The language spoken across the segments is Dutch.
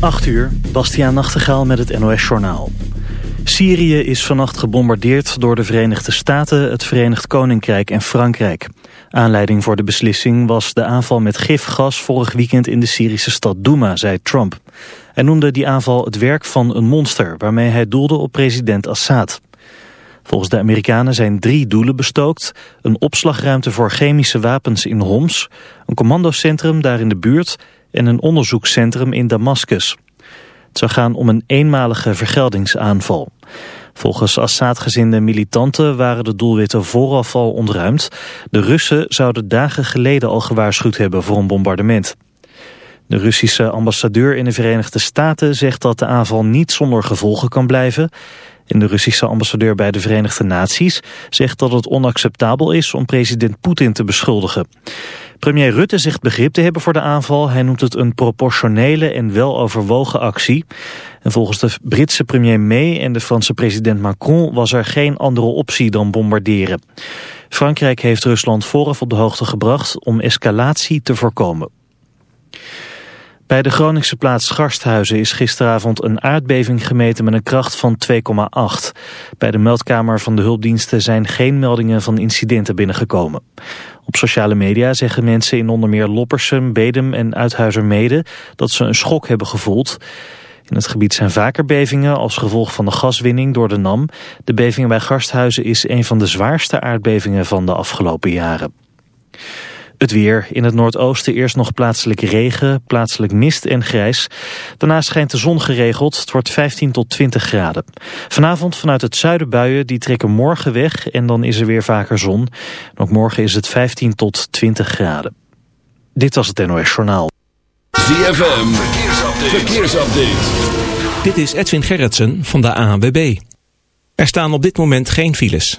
8 uur, Bastiaan Nachtegaal met het NOS-journaal. Syrië is vannacht gebombardeerd door de Verenigde Staten, het Verenigd Koninkrijk en Frankrijk. Aanleiding voor de beslissing was de aanval met gifgas vorig weekend in de Syrische stad Douma, zei Trump. Hij noemde die aanval het werk van een monster, waarmee hij doelde op president Assad. Volgens de Amerikanen zijn drie doelen bestookt. Een opslagruimte voor chemische wapens in Homs, een commandocentrum daar in de buurt en een onderzoekscentrum in Damascus. Het zou gaan om een eenmalige vergeldingsaanval. Volgens Assad-gezinde militanten waren de doelwitten vooraf al ontruimd. De Russen zouden dagen geleden al gewaarschuwd hebben voor een bombardement. De Russische ambassadeur in de Verenigde Staten zegt dat de aanval niet zonder gevolgen kan blijven. En de Russische ambassadeur bij de Verenigde Naties zegt dat het onacceptabel is om president Poetin te beschuldigen. Premier Rutte zegt begrip te hebben voor de aanval. Hij noemt het een proportionele en weloverwogen actie. En volgens de Britse premier May en de Franse president Macron was er geen andere optie dan bombarderen. Frankrijk heeft Rusland vooraf op de hoogte gebracht om escalatie te voorkomen. Bij de Groningse plaats Garsthuizen is gisteravond een aardbeving gemeten met een kracht van 2,8. Bij de meldkamer van de hulpdiensten zijn geen meldingen van incidenten binnengekomen. Op sociale media zeggen mensen in onder meer Loppersum, Bedum en Uithuizermede dat ze een schok hebben gevoeld. In het gebied zijn vaker bevingen als gevolg van de gaswinning door de NAM. De beving bij Garsthuizen is een van de zwaarste aardbevingen van de afgelopen jaren. Het weer. In het noordoosten eerst nog plaatselijk regen, plaatselijk mist en grijs. Daarna schijnt de zon geregeld. Het wordt 15 tot 20 graden. Vanavond vanuit het zuiden buien, die trekken morgen weg en dan is er weer vaker zon. ook morgen is het 15 tot 20 graden. Dit was het NOS Journaal. ZFM, verkeersupdate. verkeersupdate. Dit is Edwin Gerritsen van de ANWB. Er staan op dit moment geen files.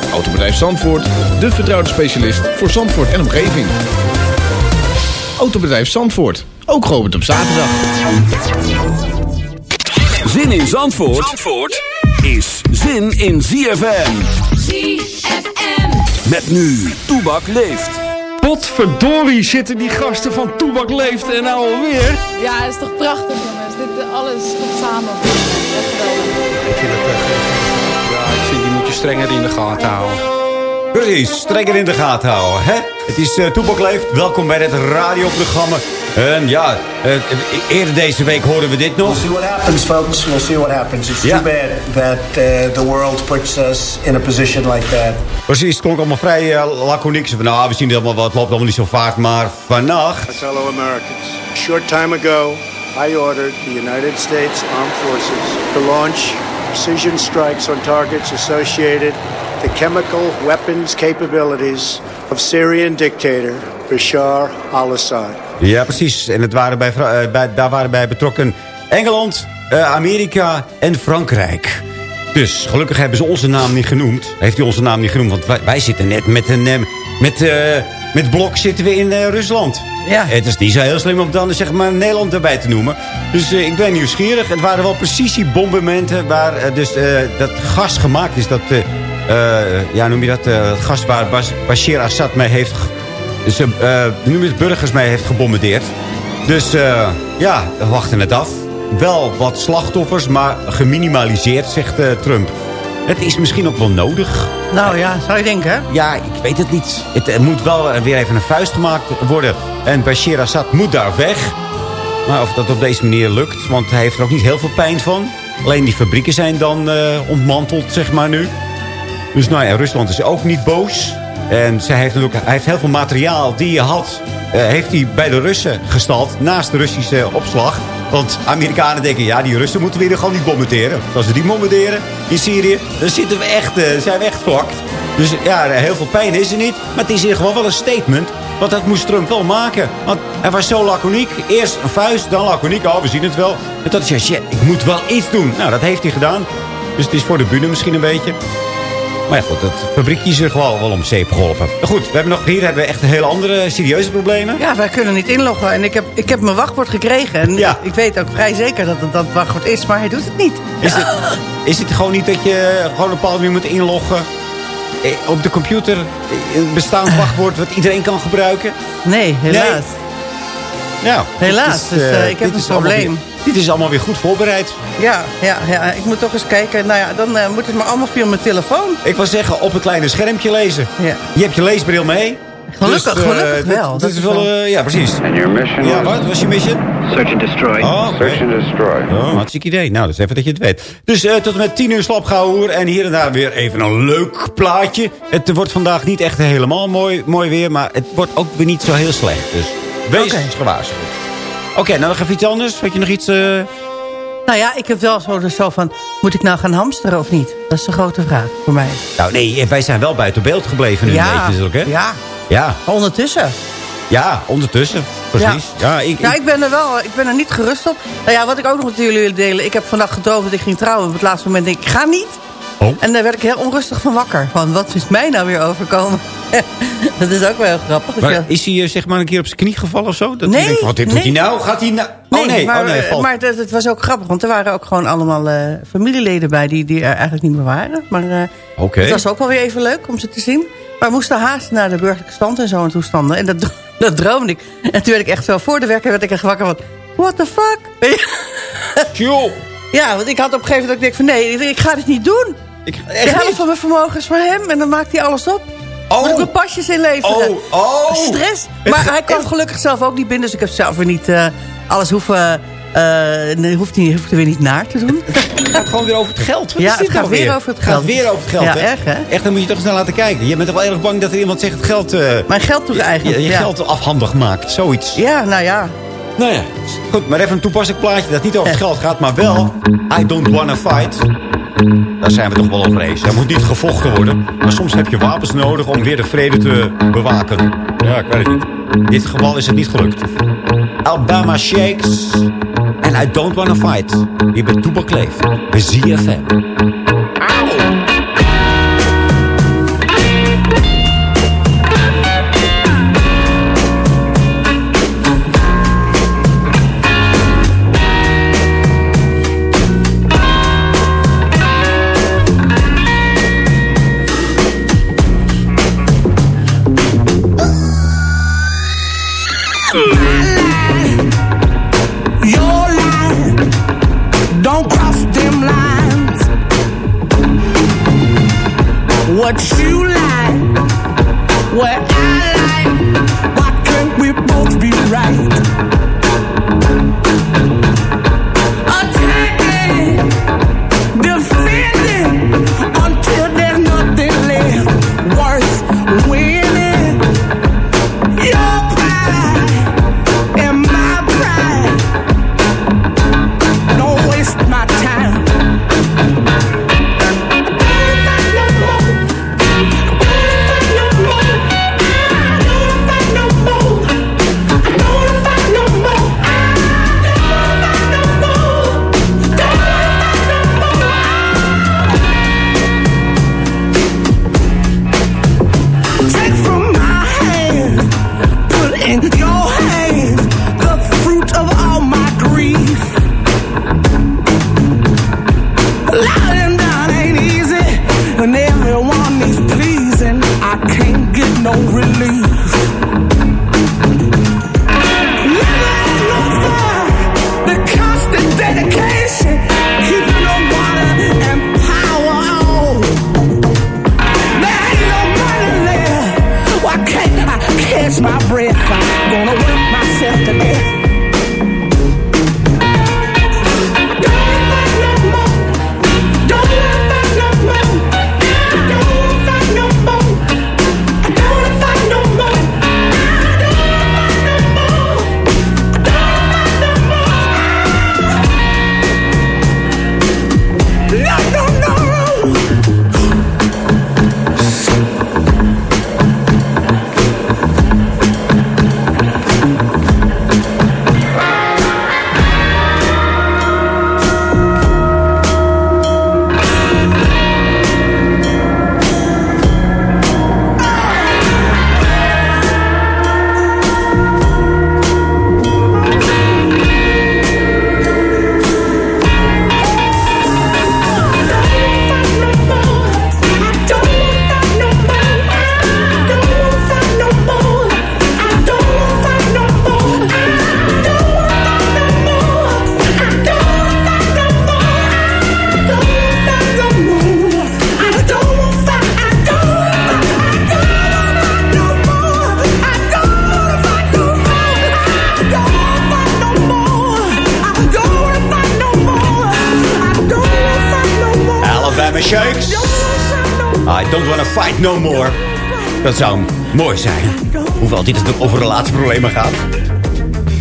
Autobedrijf Zandvoort, de vertrouwde specialist voor Zandvoort en omgeving. Autobedrijf Zandvoort, ook geopend op zaterdag. Zin in Zandvoort, Zandvoort is zin in ZFM. ZFM. Met nu, Toebak leeft. Potverdorie zitten die gasten van Toebak leeft en nou alweer. Ja, het is toch prachtig jongens. Dit alles komt samen. Ik vind het echt... strenger in de gaten houden. Precies, strenger in de gaten houden. Hè? Het is uh, Toebak Leeft. Welkom bij het radioprogramma. En ja, uh, eerder deze week hoorden we dit nog. We'll see what happens, folks. We'll see what happens. It's too bad that uh, the world puts us in a position like that. Precies, het klonk allemaal vrij uh, laconiek. Van, nou, we zien het allemaal wel, het loopt allemaal niet zo vaak. Maar vannacht... Fellow Americans, a short time ago... I ordered the United States Armed Forces to launch precision strikes on targets associated the chemical weapons capabilities of Syrian dictator Bashar al-Assad. Ja, precies. En het waren bij, uh, bij, daar waren bij betrokken Engeland, uh, Amerika en Frankrijk. Dus gelukkig hebben ze onze naam niet genoemd. Heeft hij onze naam niet genoemd, want wij, zitten net met een... Uh, met, blok zitten we in Rusland. Ja. Het is niet zo heel slim om dan zeg maar Nederland erbij te noemen. Dus ik ben nieuwsgierig. Het waren wel precisiebombementen waar dus dat gas gemaakt is. Dat eh, ja, noem je dat, eh, gas waar Bas- Bashir Assad mee heeft, dus, eh, eh, noem je het, burgers mee heeft gebombardeerd. Dus eh, ja, we wachten het af. Wel wat slachtoffers, maar geminimaliseerd, zegt eh, Trump. Het is misschien ook wel nodig. Nou ja, zou je denken, hè? Ja, ik weet het niet. Het moet wel eh, weer even een vuist gemaakt worden. En Bashir Assad moet daar weg. Maar of dat op deze manier lukt, want hij heeft er ook niet heel veel pijn van. Alleen die fabrieken zijn dan eh, ontmanteld, zeg maar nu. Dus nou ja, Rusland is ook niet boos. En zij heeft natuurlijk, hij heeft heel veel materiaal die hij had... eh, heeft hij bij de Russen gestald, naast de Russische opslag. Want Amerikanen denken, ja, die Russen moeten we hier gewoon niet bombarderen. Als we die bombarderen in Syrië, dan zitten we echt, eh, zijn we echt fucked. Dus ja, heel veel pijn is er niet. Maar het is hier gewoon wel een statement. Want dat moest Trump wel maken. Want hij was zo laconiek. Eerst een vuist, dan laconiek. Oh, we zien het wel. En dat is ja, shit, ik moet wel iets doen. Nou, dat heeft hij gedaan. Dus het is voor de bühne misschien een beetje. Maar ja, goed, dat fabriekje is er gewoon wel om zeep geholpen. Maar goed, we hebben nog, hier hebben we echt hele andere serieuze problemen. Ja, wij kunnen niet inloggen. En ik heb, ik heb mijn wachtwoord gekregen. En Ja. ik weet ook vrij zeker dat het dat wachtwoord is. Maar hij doet het niet. Is het, is het gewoon niet dat je gewoon een bepaalde manier moet inloggen... eh, op de computer eh, een bestaand wachtwoord wat iedereen kan gebruiken? Nee, helaas. Ja, Helaas, dit dus, eh, ik heb een is probleem. Dit is allemaal weer goed voorbereid. Ja, ja, ja, ik moet toch eens kijken. Nou ja, dan eh, moet het maar allemaal via mijn telefoon. Ik wil zeggen, op het kleine schermpje lezen. Ja. Je hebt je leesbril mee. Gelukkig, Dus, eh, gelukkig wel. dit Dat is wel, wel- eh, ja, precies. And your mission Ja, wat was je mission? search and destroy. Oh, oké. Search and destroy. Oh, hartstikke idee. Nou, dat is even dat je het weet. Dus eh, tot en met 10 uur slapgauwhoer. En hier en daar weer even een leuk plaatje. Het wordt vandaag niet echt helemaal mooi, mooi weer. Maar het wordt ook weer niet zo heel slecht. Dus wees Oké. gewaarschuwd. Oké, nou nog even iets anders. Had je nog iets... eh, Nou ja, ik heb wel zo, dus zo van... Moet ik nou gaan hamsteren of niet? Dat is de grote vraag voor mij. Nou nee, wij zijn wel buiten beeld gebleven nu een beetje natuurlijk, hè? ja. Ja, Ondertussen. ja, ondertussen. Precies. Ja, ik, Ja, ik- ik ben er wel, ik ben er niet gerust op. Nou ja, wat ik ook nog met jullie wil delen. Ik heb vandaag gedroomd dat ik ging trouwen. Op het laatste moment denk ik, ik ga niet. Oh. En daar werd ik heel onrustig van wakker. Van, wat is mij nou weer overkomen? dat is ook wel heel grappig. Maar ja. is hij eh, zeg maar een keer op zijn knie gevallen of zo? Dat Nee, denkt, wat dit doet hij nou? Gaat hij nou... oh nee, maar, oh nee, eh, valt. maar het, het was ook grappig, want er waren ook gewoon allemaal eh, familieleden bij die, die er eigenlijk niet meer waren. Maar het was ook wel weer even leuk om ze te zien. Maar we moesten haast naar de burgerlijke stand en zo en toestanden. En dat, dat droomde ik. En toen werd ik echt zo voor de werker werd ik echt wakker van... What the fuck? Joh. Ja, want ik had op een gegeven moment ook denk van... Nee, ik ga dit niet doen. Ik, De helft niet? van mijn vermogen is voor hem. En dan maakt hij alles op. Moet ik Oh, mijn pasjes inleveren. oh, oh. Stress. Maar hij echt- gelukkig zelf ook niet binnen. Dus ik heb zelf weer niet eh, alles hoeven... nee, hoeft, hij, hoeft er weer niet naar te doen. Het gaat gewoon weer over het geld. Wat Ja, is dit het gaat nou weer over het Het gaat geld. weer over het geld, Ja, hè? erg, hè? Echt, dan moet je toch eens naar laten kijken. Je bent toch wel erg bang dat er iemand zegt het geld... eh, Mijn geld toe je, eigenlijk. je ja. geld afhandig maakt, zoiets. Ja, nou ja. Nou ja, goed, maar even een toepasselijk plaatje dat niet over het geld gaat, maar wel I don't wanna fight. Daar zijn we toch wel over eens. Er moet niet gevochten worden, maar soms heb je wapens nodig om weer de vrede te bewaken. Ja, ik weet het niet. In dit geval is het niet gelukt. Alabama Shakes en I don't wanna fight. Hier bij Toebak Leef, bij ZFM. No more. Dat zou mooi zijn. Hoewel dit natuurlijk over relatieproblemen gaat.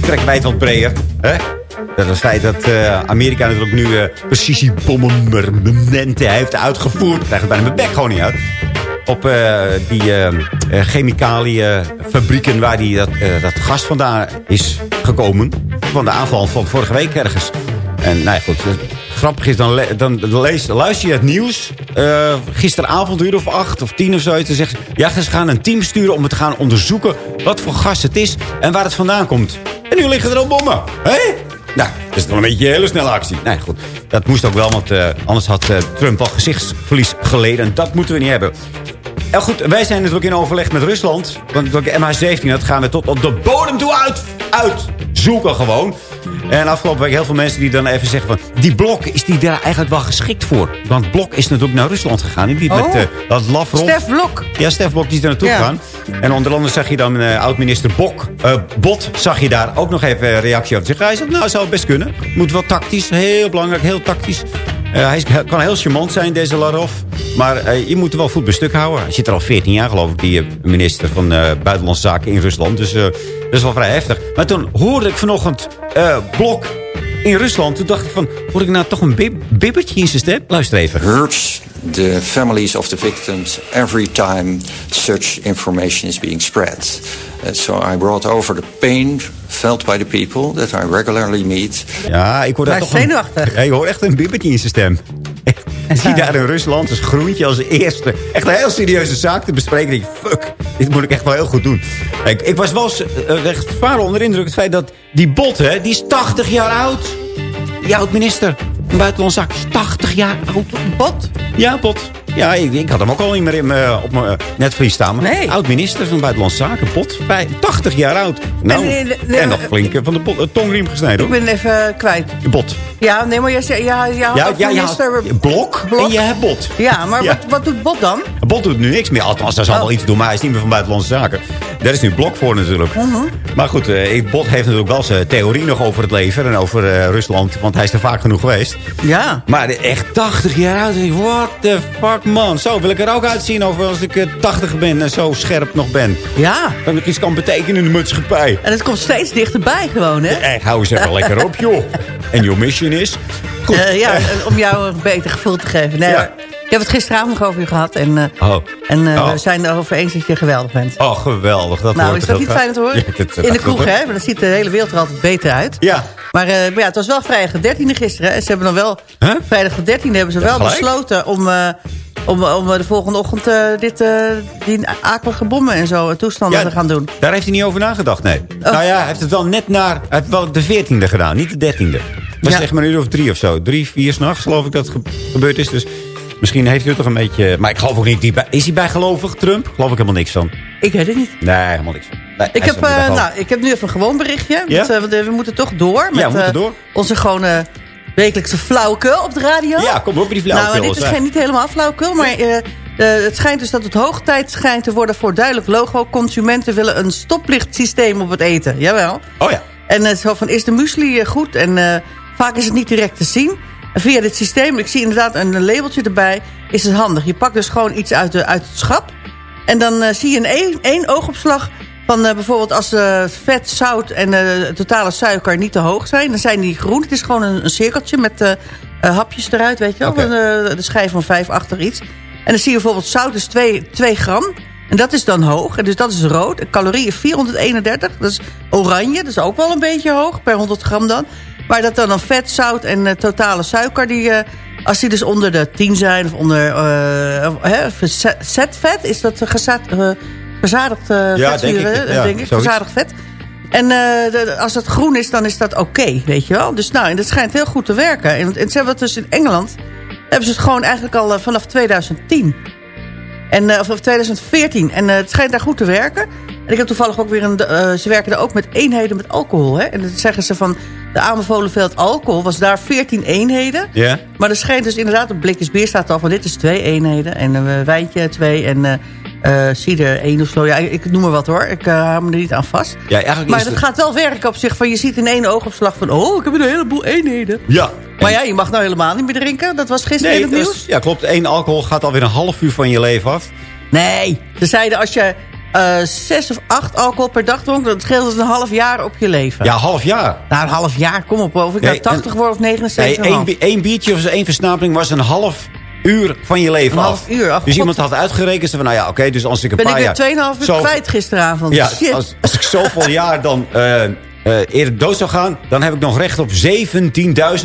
Trekken wij het wat breder. Hè? Dat is het feit dat eh, Amerika natuurlijk nu uh, heeft uitgevoerd. Krijg het bijna mijn bek gewoon niet uit. Op uh, die chemicaliënfabrieken waar die, dat, dat gas vandaan is gekomen. Van de aanval van vorige week ergens. En nou ja, goed, grappig is, dan, dan lees, luister je het nieuws. Uh, gisteravond, uur of acht of tien of zo. Zegt ja, ze gaan een team sturen om het te gaan onderzoeken... wat voor gas het is en waar het vandaan komt. En nu liggen er al bommen. Hé? Nou, dat is toch een beetje een hele snelle actie. Nee, goed. Dat moest ook wel, want uh, anders had uh, Trump al gezichtsverlies geleden. En dat moeten we niet hebben. En goed, wij zijn natuurlijk in overleg met Rusland. Want de MH17, dat gaan we tot op de bodem toe uit, uitzoeken gewoon. En afgelopen week heel veel mensen die dan even zeggen van... die blok, is die daar eigenlijk wel geschikt voor? Want Blok is natuurlijk naar Rusland gegaan. Die oh. met uh, dat Lavrov... Stef Blok. Ja, Stef Blok die is daar naartoe Ja. gegaan. En onder andere zag je dan uh, oud-minister Bok, eh, Bot... zag je daar ook nog even een reactie over. Zeggen, hij zegt, nou, zou best kunnen. Moet wel tactisch, heel belangrijk, heel tactisch. Eh, hij kan heel charmant zijn, deze Larov. Maar eh, je moet er wel voet bij stuk houden. Hij zit er al 14 jaar, geloof ik, die eh, minister van eh, Buitenlandse Zaken in Rusland. Dus eh, dat is wel vrij heftig. Maar toen hoorde ik vanochtend eh, Blok in Rusland. Toen dacht ik van, hoor ik nou toch een bib bibbertje in zijn stem? Luister even. hurts the families of the victims every time such information is being spread. Uh, so I brought over the pain felt by the people that I regularly meet. Ja, ik hoor daar toch is een- zenuwachtig. Ja, je hoort echt een bibbertje in zijn stem. Echt, Zie daar in Rusland als groentje als eerste. Echt een heel serieuze zaak te bespreken. Ik denk, fuck, dit moet ik echt wel heel goed doen. Ik, ik was wel uh, echt zwaar onder indruk het feit dat die bot, hè, die is 80 jaar oud. Die oud-minister van Buitenlandse Zaken is 80 jaar oud. Bot? Ja, bot. Ja, ik, ik had hem ook al niet meer in mijn- op mijn netvlies staan. Maar Nee. Oud-minister van Buitenlandse Zaken, bot. Bij 80 jaar oud. Nou, En, en, eh, eh, nog flink eh, van de pot- eh, tongriem gesneden, Ik ben even kwijt. Bot. Ja, nee, maar jij zei... Ja, ja, Ja, ja, ja, ja, minister... blok, Blok. en je hebt bot. Ja, maar Ja. Wat, wat doet Bot dan? Bot doet nu niks meer. Althans, hij zal Oh. wel iets doen, maar hij is niet meer van Buitenlandse Zaken. Daar is nu Blok voor natuurlijk. Mhm. Maar goed, eh, Bot heeft natuurlijk wel zijn theorie nog over het leven en over eh, Rusland. Want hij is er vaak genoeg geweest. Ja. Maar echt 80 jaar oud. What the fuck, man. Zo wil ik er ook uitzien over als ik eh, 80 ben en zo scherp nog ben. Ja. Dat ik iets kan betekenen in de maatschappij. En het komt steeds dichterbij gewoon, hè? Echt, hou eens even lekker op, joh. En your mission is... Goed. Eh, ja, om jou een beter gevoel te geven. Nee, Ja. Ik heb het gisteravond nog over je gehad. En, eh, Oh. en eh, Oh. we zijn erover eens dat je geweldig bent. Oh, geweldig. Dat nou, is dat niet fijn om te horen? Ja, dat- dat In de kroeg, hè? Maar dan ziet de hele wereld er altijd beter uit. Ja. Maar, eh, maar ja, het was wel vrijdag de 13e gisteren. En ze hebben dan wel... Huh? Vrijdag de 13e hebben ze Ja, wel gelijk. besloten om... om, om de volgende ochtend eh, dit, eh, die akelige bommen en zo eh, toestanden Ja, te gaan doen. Daar heeft hij niet over nagedacht, nee. Oh. Nou ja, hij heeft het wel net naar... Hij heeft wel de 14e gedaan, niet de 13e. Dat Ja. zeg maar een uur of drie of zo. Drie, vier s'nachts geloof ik dat het ge- gebeurd is. Dus misschien heeft hij toch een beetje... Maar ik geloof ook niet... Die is hij bijgelovig, Trump? Geloof ik helemaal niks van. Ik weet het niet. Nee, helemaal niks van. Nee, Ik heb, nou, ik heb nu even een gewoon berichtje. Ja? Want, we moeten toch door met Ja, we moeten door. onze gewone wekelijkse flauwekul op de radio. Ja, kom op met die flauwekul. Nou, dit is geen, niet helemaal flauwekul, maar eh, eh, het schijnt dus dat het hoog tijd schijnt te worden voor duidelijk logo. Consumenten willen een stoplichtsysteem op het eten. Jawel. Oh ja. En eh, zo van, is de muesli goed? En vaak is het niet direct te zien. En via dit systeem, ik zie inderdaad een, labeltje erbij, is het handig. Je pakt dus gewoon iets uit, de, uit het schap. En dan zie je in één, één oogopslag van eh, bijvoorbeeld als eh, vet, zout en eh, totale suiker niet te hoog zijn. Dan zijn die groen. Het is gewoon een, een cirkeltje met hapjes eruit, weet je wel. Een, de schijf van vijf achter iets. En dan zie je bijvoorbeeld zout is 2, 2 gram. En dat is dan hoog. En dus dat is rood. Calorieën 431. Dat is oranje. Dat is ook wel een beetje hoog. Per 100 gram dan. Maar dat dan dan vet, zout en totale suiker. Die, als die dus onder de 10 zijn. Of onder verza- zetvet. Is dat gezat, eh, verzadigd Ja, vetzuren, denk ik, ja, denk ik. Verzadigd vet. En eh, de- als het groen is, dan is dat oké, weet je wel. Dus nou, en dat schijnt heel goed te werken. En, en ze hebben dus in Engeland... hebben ze het gewoon eigenlijk al eh, vanaf 2010. En, of, of 2014. En het schijnt daar goed te werken. En ik heb toevallig ook weer een... ze werken er ook met eenheden met alcohol. Hè? En dan zeggen ze van... De aanbevolen veld alcohol was daar 14 eenheden. Ja. Maar er schijnt dus inderdaad... Op blikjes bier staat al van dit is twee eenheden. En een wijntje twee. En, cider 1 of zo. Ja, ik noem maar wat hoor. Ik eh, hou me er niet aan vast. Ja, eigenlijk Maar dat het- gaat wel werken op zich. Van, je ziet in één oogopslag van... Oh, ik heb een heleboel eenheden. Ja. Maar ja, je mag nou helemaal niet meer drinken. Dat was gisteren in het nieuws. ja, klopt. Eén alcohol gaat alweer een half uur van je leven af. Nee, ze zeiden als je eh, zes of acht alcohol per dag dronk... dat scheelt dus een half jaar op je leven. Ja, half jaar. Nou, een half jaar, kom op. Of ik nou Nee, 80 en- word of Nee, 79 één, bi- één biertje of één versnapering was een half uur van je leven Een af. uur, ach, dus iemand had uitgerekend van, nou ja, oké, dus als ik een Ben ik paar weer jaar... 2,5 uur zo- kwijt gisteravond. Ja, Shit. als, als ik zoveel jaar dan eh, eerder dood zou gaan... dan heb ik nog recht op 17.000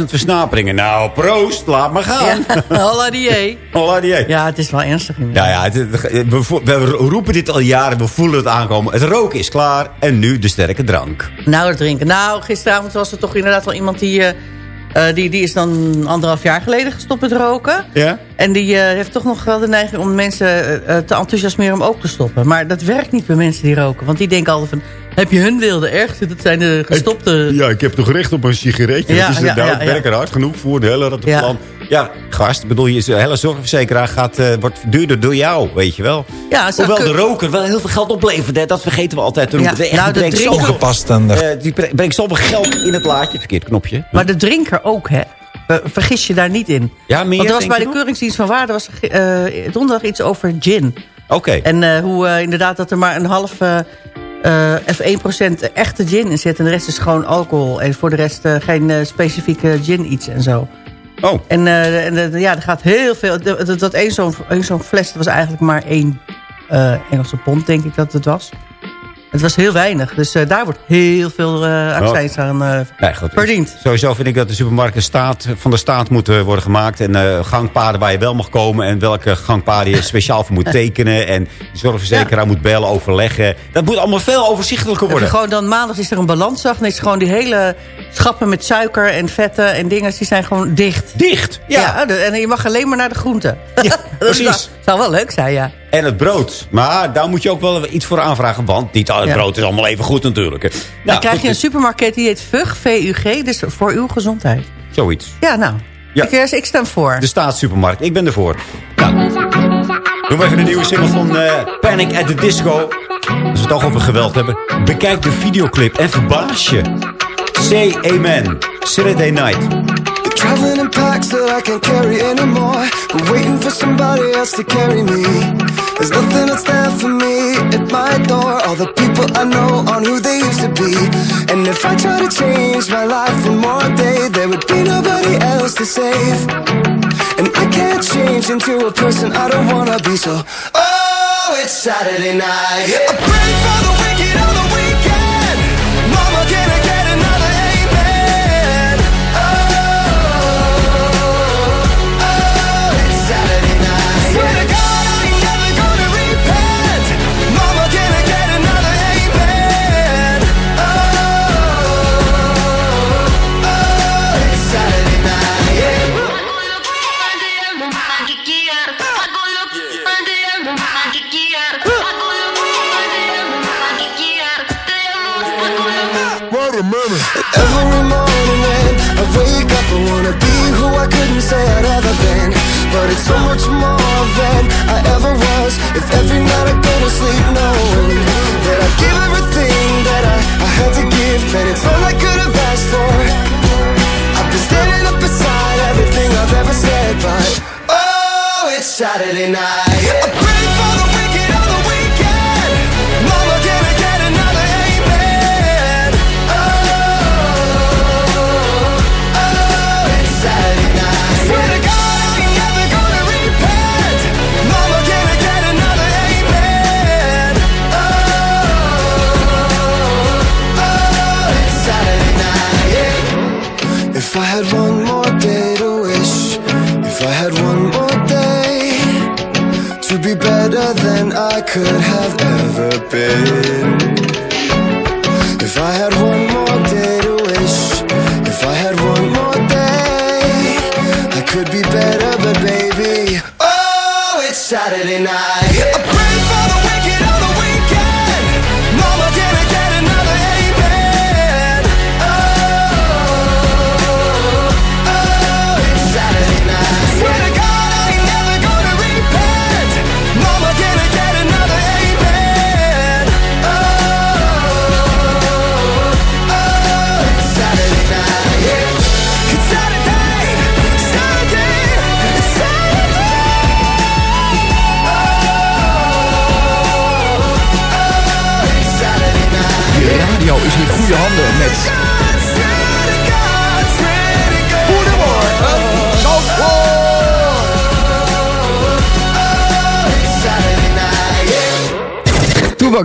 versnaperingen. Nou, proost, laat maar gaan. Ja, holla die. Holla. Ja, het is wel ernstig. inderdaad. Ja, ja, het- we, roepen dit al jaren, we voelen het aankomen. Het roken is klaar en nu de sterke drank. Nou, het drinken. Nou, gisteravond was er toch inderdaad wel iemand die... eh, die, die is dan anderhalf jaar geleden gestopt met roken. Ja? En die eh, heeft toch nog wel de neiging om mensen eh, eh, te enthousiasmeren om ook te stoppen. Maar dat werkt niet bij mensen die roken. Want die denken altijd van, heb je hun wilde ergste? Dat zijn de gestopte... Ja, ik heb toch recht op een sigaretje. Ja, dat is ja, nou, ja, ik ja. werk er hard genoeg voor, de hele Ja. plan. Ja, gast, bedoel je, de hele zorgverzekeraar gaat, eh, wordt duurder door jou, weet je wel. Ja, zo Hoewel de roker wel heel veel geld oplevert, hè, dat vergeten we altijd te Ja, noemen. nou, de brengt drinker- de- eh, die bre- brengt zoveel geld in het laadje. Verkeerd knopje. Maar de drinker ook, hè? Ver- Vergis je daar niet in. Ja, meer, Want er was bij de keuringsdienst van waarde was eh, donderdag iets over gin. Oké. En eh, hoe eh, inderdaad dat er maar een half eh, eh, of 1% echte gin in zit. En de rest is gewoon alcohol. En voor de rest eh, geen eh, specifieke gin iets en zo. Oh. En, eh, en eh, ja, er gaat heel veel... Dat, dat, dat één zo'n één zo'n fles dat was eigenlijk maar één eh, Engelse pond, denk ik dat het was. Het was heel weinig. Dus eh, daar wordt heel veel eh accijns aan eh, Nee, goed. verdiend. Sowieso vind ik dat de supermarkten staat, van de staat moeten worden gemaakt. En eh, gangpaden waar je wel mag komen. En welke gangpaden je speciaal voor moet tekenen. En de zorgverzekeraar moet bellen, overleggen. Dat moet allemaal veel overzichtelijker worden. gewoon dan maandag is er een balansdag. Dan is gewoon die hele schappen met suiker en vetten en dingen. Die zijn gewoon dicht. Dicht, ja. en je mag alleen maar naar de groenten. Ja, precies. Dat zou wel leuk zijn, ja. En het brood. Maar daar moet je ook wel iets voor aanvragen. Want niet al het Ja. brood is allemaal even goed natuurlijk. Dan Nou, krijg je een supermarkt die heet VUG, VUG. Dus voor uw gezondheid. Zoiets. Ja, nou. Ja. Ik, eh, ik stem voor. De staatssupermarkt. Ik ben ervoor. Nou. Doen we even de nieuwe single van eh, Panic at the Disco. Als we het toch over geweld hebben. Bekijk de videoclip en verbaas je. Say amen. Saturday night. Traveling in packs that I can't carry anymore. Waiting for somebody else to carry me. There's nothing that's there for me at my door. All the people I know aren't who they used to be. And if I try to change my life one more day, there would be nobody else to save. And I can't change into a person I don't wanna be. So, oh, it's Saturday night. I pray for the wicked on the weekend. Every morning when I wake up, I wanna be who I couldn't say I'd ever been. But it's so much more than I ever was. If every night I go to sleep knowing that I give everything that I, I had to give, man, it's all I could have asked for. I've been standing up beside everything I've ever said, but oh, it's Saturday night.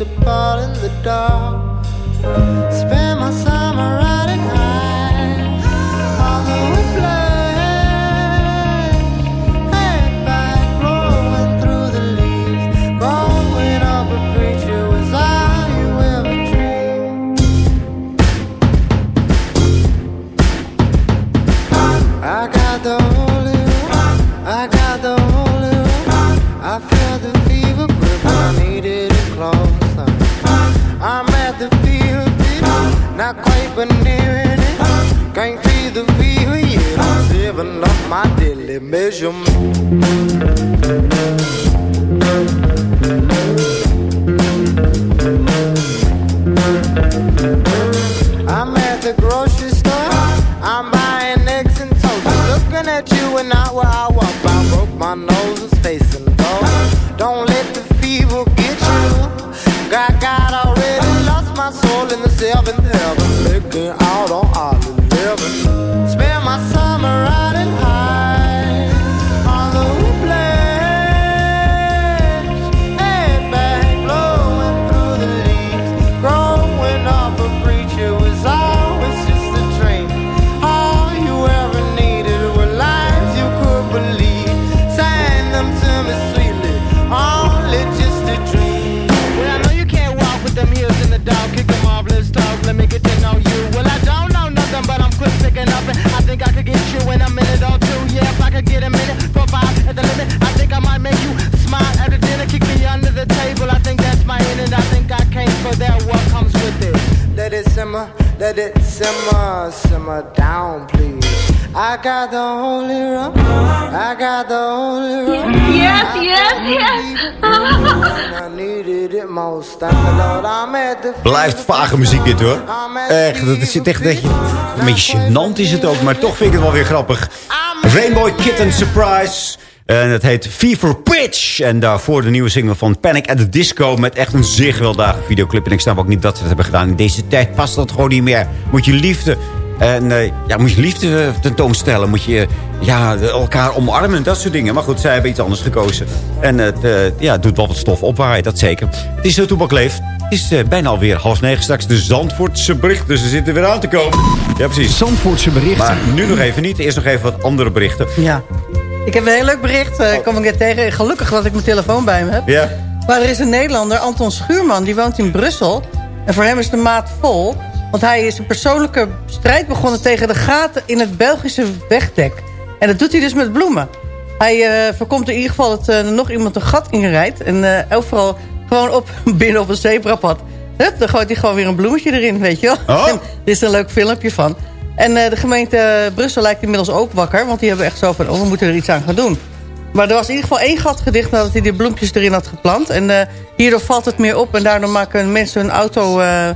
Apart in the dark. Spend my daily For that. What comes with it? Let it simmer, let it simmer, simmer down, please. I got the holy rum, I got the holy rum. Yes, yes, yes. I needed it most. Thank the Lord, I'm at the Blijft vage muziek dit hoor. Echt, dat is echt dat je, een beetje gênant is het ook, maar toch vind ik het wel weer grappig. Rainbow Kitten Surprise. En het heet Fever Pitch. En daarvoor de nieuwe single van Panic at the Disco. Met echt een zeer gewelddadige videoclip. En ik snap ook niet dat ze dat hebben gedaan. In deze tijd past dat gewoon niet meer. Moet je liefde... En eh, ja, moet je liefde eh, tentoonstellen. Moet je ja, elkaar omarmen. Dat soort dingen. Maar goed, zij hebben iets anders gekozen. En het eh, ja, doet wel wat stof opwaaien. Dat zeker. Het is uh, Toebak Leeft. Het is eh, bijna alweer half negen. Straks de Zandvoortse berichten. Dus ze zitten weer aan te komen. Ja, precies. Zandvoortse berichten. Maar nu nog even niet. Eerst nog even wat andere berichten. Ja. Ik heb een heel leuk bericht. eh kom ik net tegen. Gelukkig dat ik mijn telefoon bij me heb. Ja. Maar er is een Nederlander, Anton Schuurman, die woont in Brussel. En voor hem is de maat vol. Want hij is een persoonlijke strijd begonnen tegen de gaten in het Belgische wegdek. En dat doet hij dus met bloemen. Hij eh, voorkomt in ieder geval dat er nog iemand een gat inrijdt. En eh, overal gewoon op, binnen op een zebrapad. Hup, dan gooit hij gewoon weer een bloemetje erin, weet je wel. Oh. Er is een leuk filmpje van. En eh, de gemeente Brussel lijkt inmiddels ook wakker. Want die hebben echt zo van, oh, we moeten er iets aan gaan doen. Maar er was in ieder geval één gat gedicht nadat hij die bloempjes erin had geplant. En eh, hierdoor valt het meer op. En daardoor maken mensen hun auto... eh,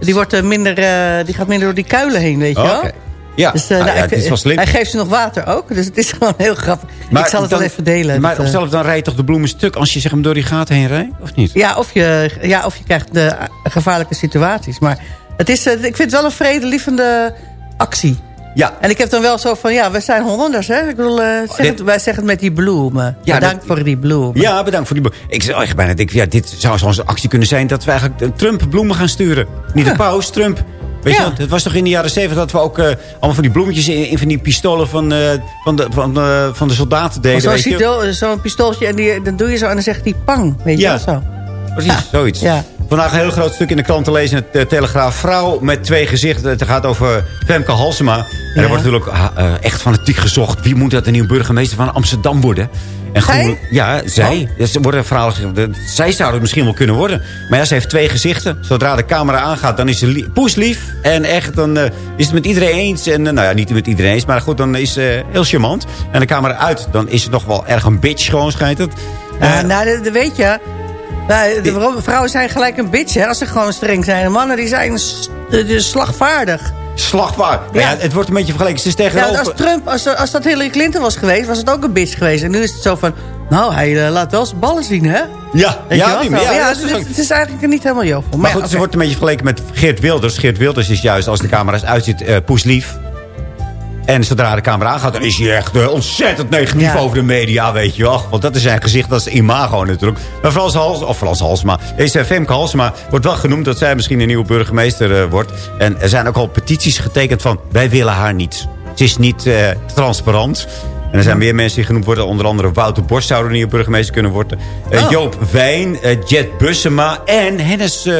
die, wordt, minder, die gaat minder door die kuilen heen, weet je wel. Oké. Ja, Dus, eh, Ah, nou, ja, ik- het is wel slim. Hij geeft ze nog water ook. Dus het is gewoon heel grappig. ik zal het dan- wel even delen. Maar Dat, zelf dan rijd je toch de bloemen stuk als je zeg maar door die gaten heen rijdt? Of niet? ja, of je, ja, of je krijgt de gevaarlijke situaties. Maar het is, ik vind het wel een vredelievende actie. Ja. En ik heb dan wel zo van, ja, we zijn Hollanders, hè? Ik bedoel, eh, zeg dit- het- wij zeggen het met die bloemen. Ja, Bedankt voor die bloemen. Ja, bedankt voor die bloemen. Ik zou echt bijna denken, ja, dit zou zo'n actie kunnen zijn... dat we eigenlijk Trump bloemen gaan sturen. Niet de paus, Trump. Weet je wel, het was toch in de jaren zeventig dat we ook eh, allemaal van die bloemetjes... in, in van die pistolen van, eh, van, de, van, van de soldaten deden. Zo'n je? Zo'n pistooltje en die, dan doe je zo en dan zegt hij pang. Weet je Ja. wel zo. Precies, zoiets. Ja. Vandaag een heel groot stuk in de krant te lezen. Het eh, Telegraaf Vrouw met twee gezichten. Het gaat over Femke Halsema. En er wordt natuurlijk uh, echt fanatiek gezocht. Wie moet dat de nieuwe burgemeester van Amsterdam worden? En Zij? Ja, zij. Er worden verhalen gezegd. Zij zou het misschien wel kunnen worden. Maar ja, ze heeft twee gezichten. Zodra de camera aangaat, dan is ze lie- poeslief. En echt, dan eh, is het met iedereen eens. En nou ja, niet met iedereen eens. Maar goed, dan is ze heel charmant. En de camera uit, dan is het nog wel erg een bitch gewoon, schijnt het. Nou, dat weet je. Nou, de vrou- vrouwen zijn gelijk een bitch, hè, als ze gewoon streng zijn. De mannen die zijn s- de- de slagvaardig. Slagbaar. Ja. Ja. het wordt een beetje vergeleken. Ze is Ja, tegenover... als Trump, als, als dat Hillary Clinton was geweest, was het ook een bitch geweest. En nu is het zo van, nou, hij eh, laat wel zijn ballen zien, hè? Ja, ja, ja, ja, is het, is, het is eigenlijk niet helemaal jovel. Maar Maar, goed, ja, ze wordt een beetje vergeleken met Geert Wilders. Geert Wilders is juist, als de camera's uitzit, eh poeslief. En zodra de camera aangaat, dan is hij echt eh, ontzettend negatief Ja. over de media, weet je wel. Want dat is zijn gezicht, dat is imago natuurlijk. Maar Frans Hals, of Frans Halsema, deze Femke Halsema wordt wel genoemd dat zij misschien een nieuwe burgemeester eh, wordt. En er zijn ook al petities getekend van, wij willen haar niet. Ze is niet eh, transparant. En er zijn meer mensen die genoemd worden. Onder andere Wouter Bos zou er een nieuwe burgemeester kunnen worden. Eh, Oh. Joop Wijn, eh, Jet Bussema en Hennis... eh,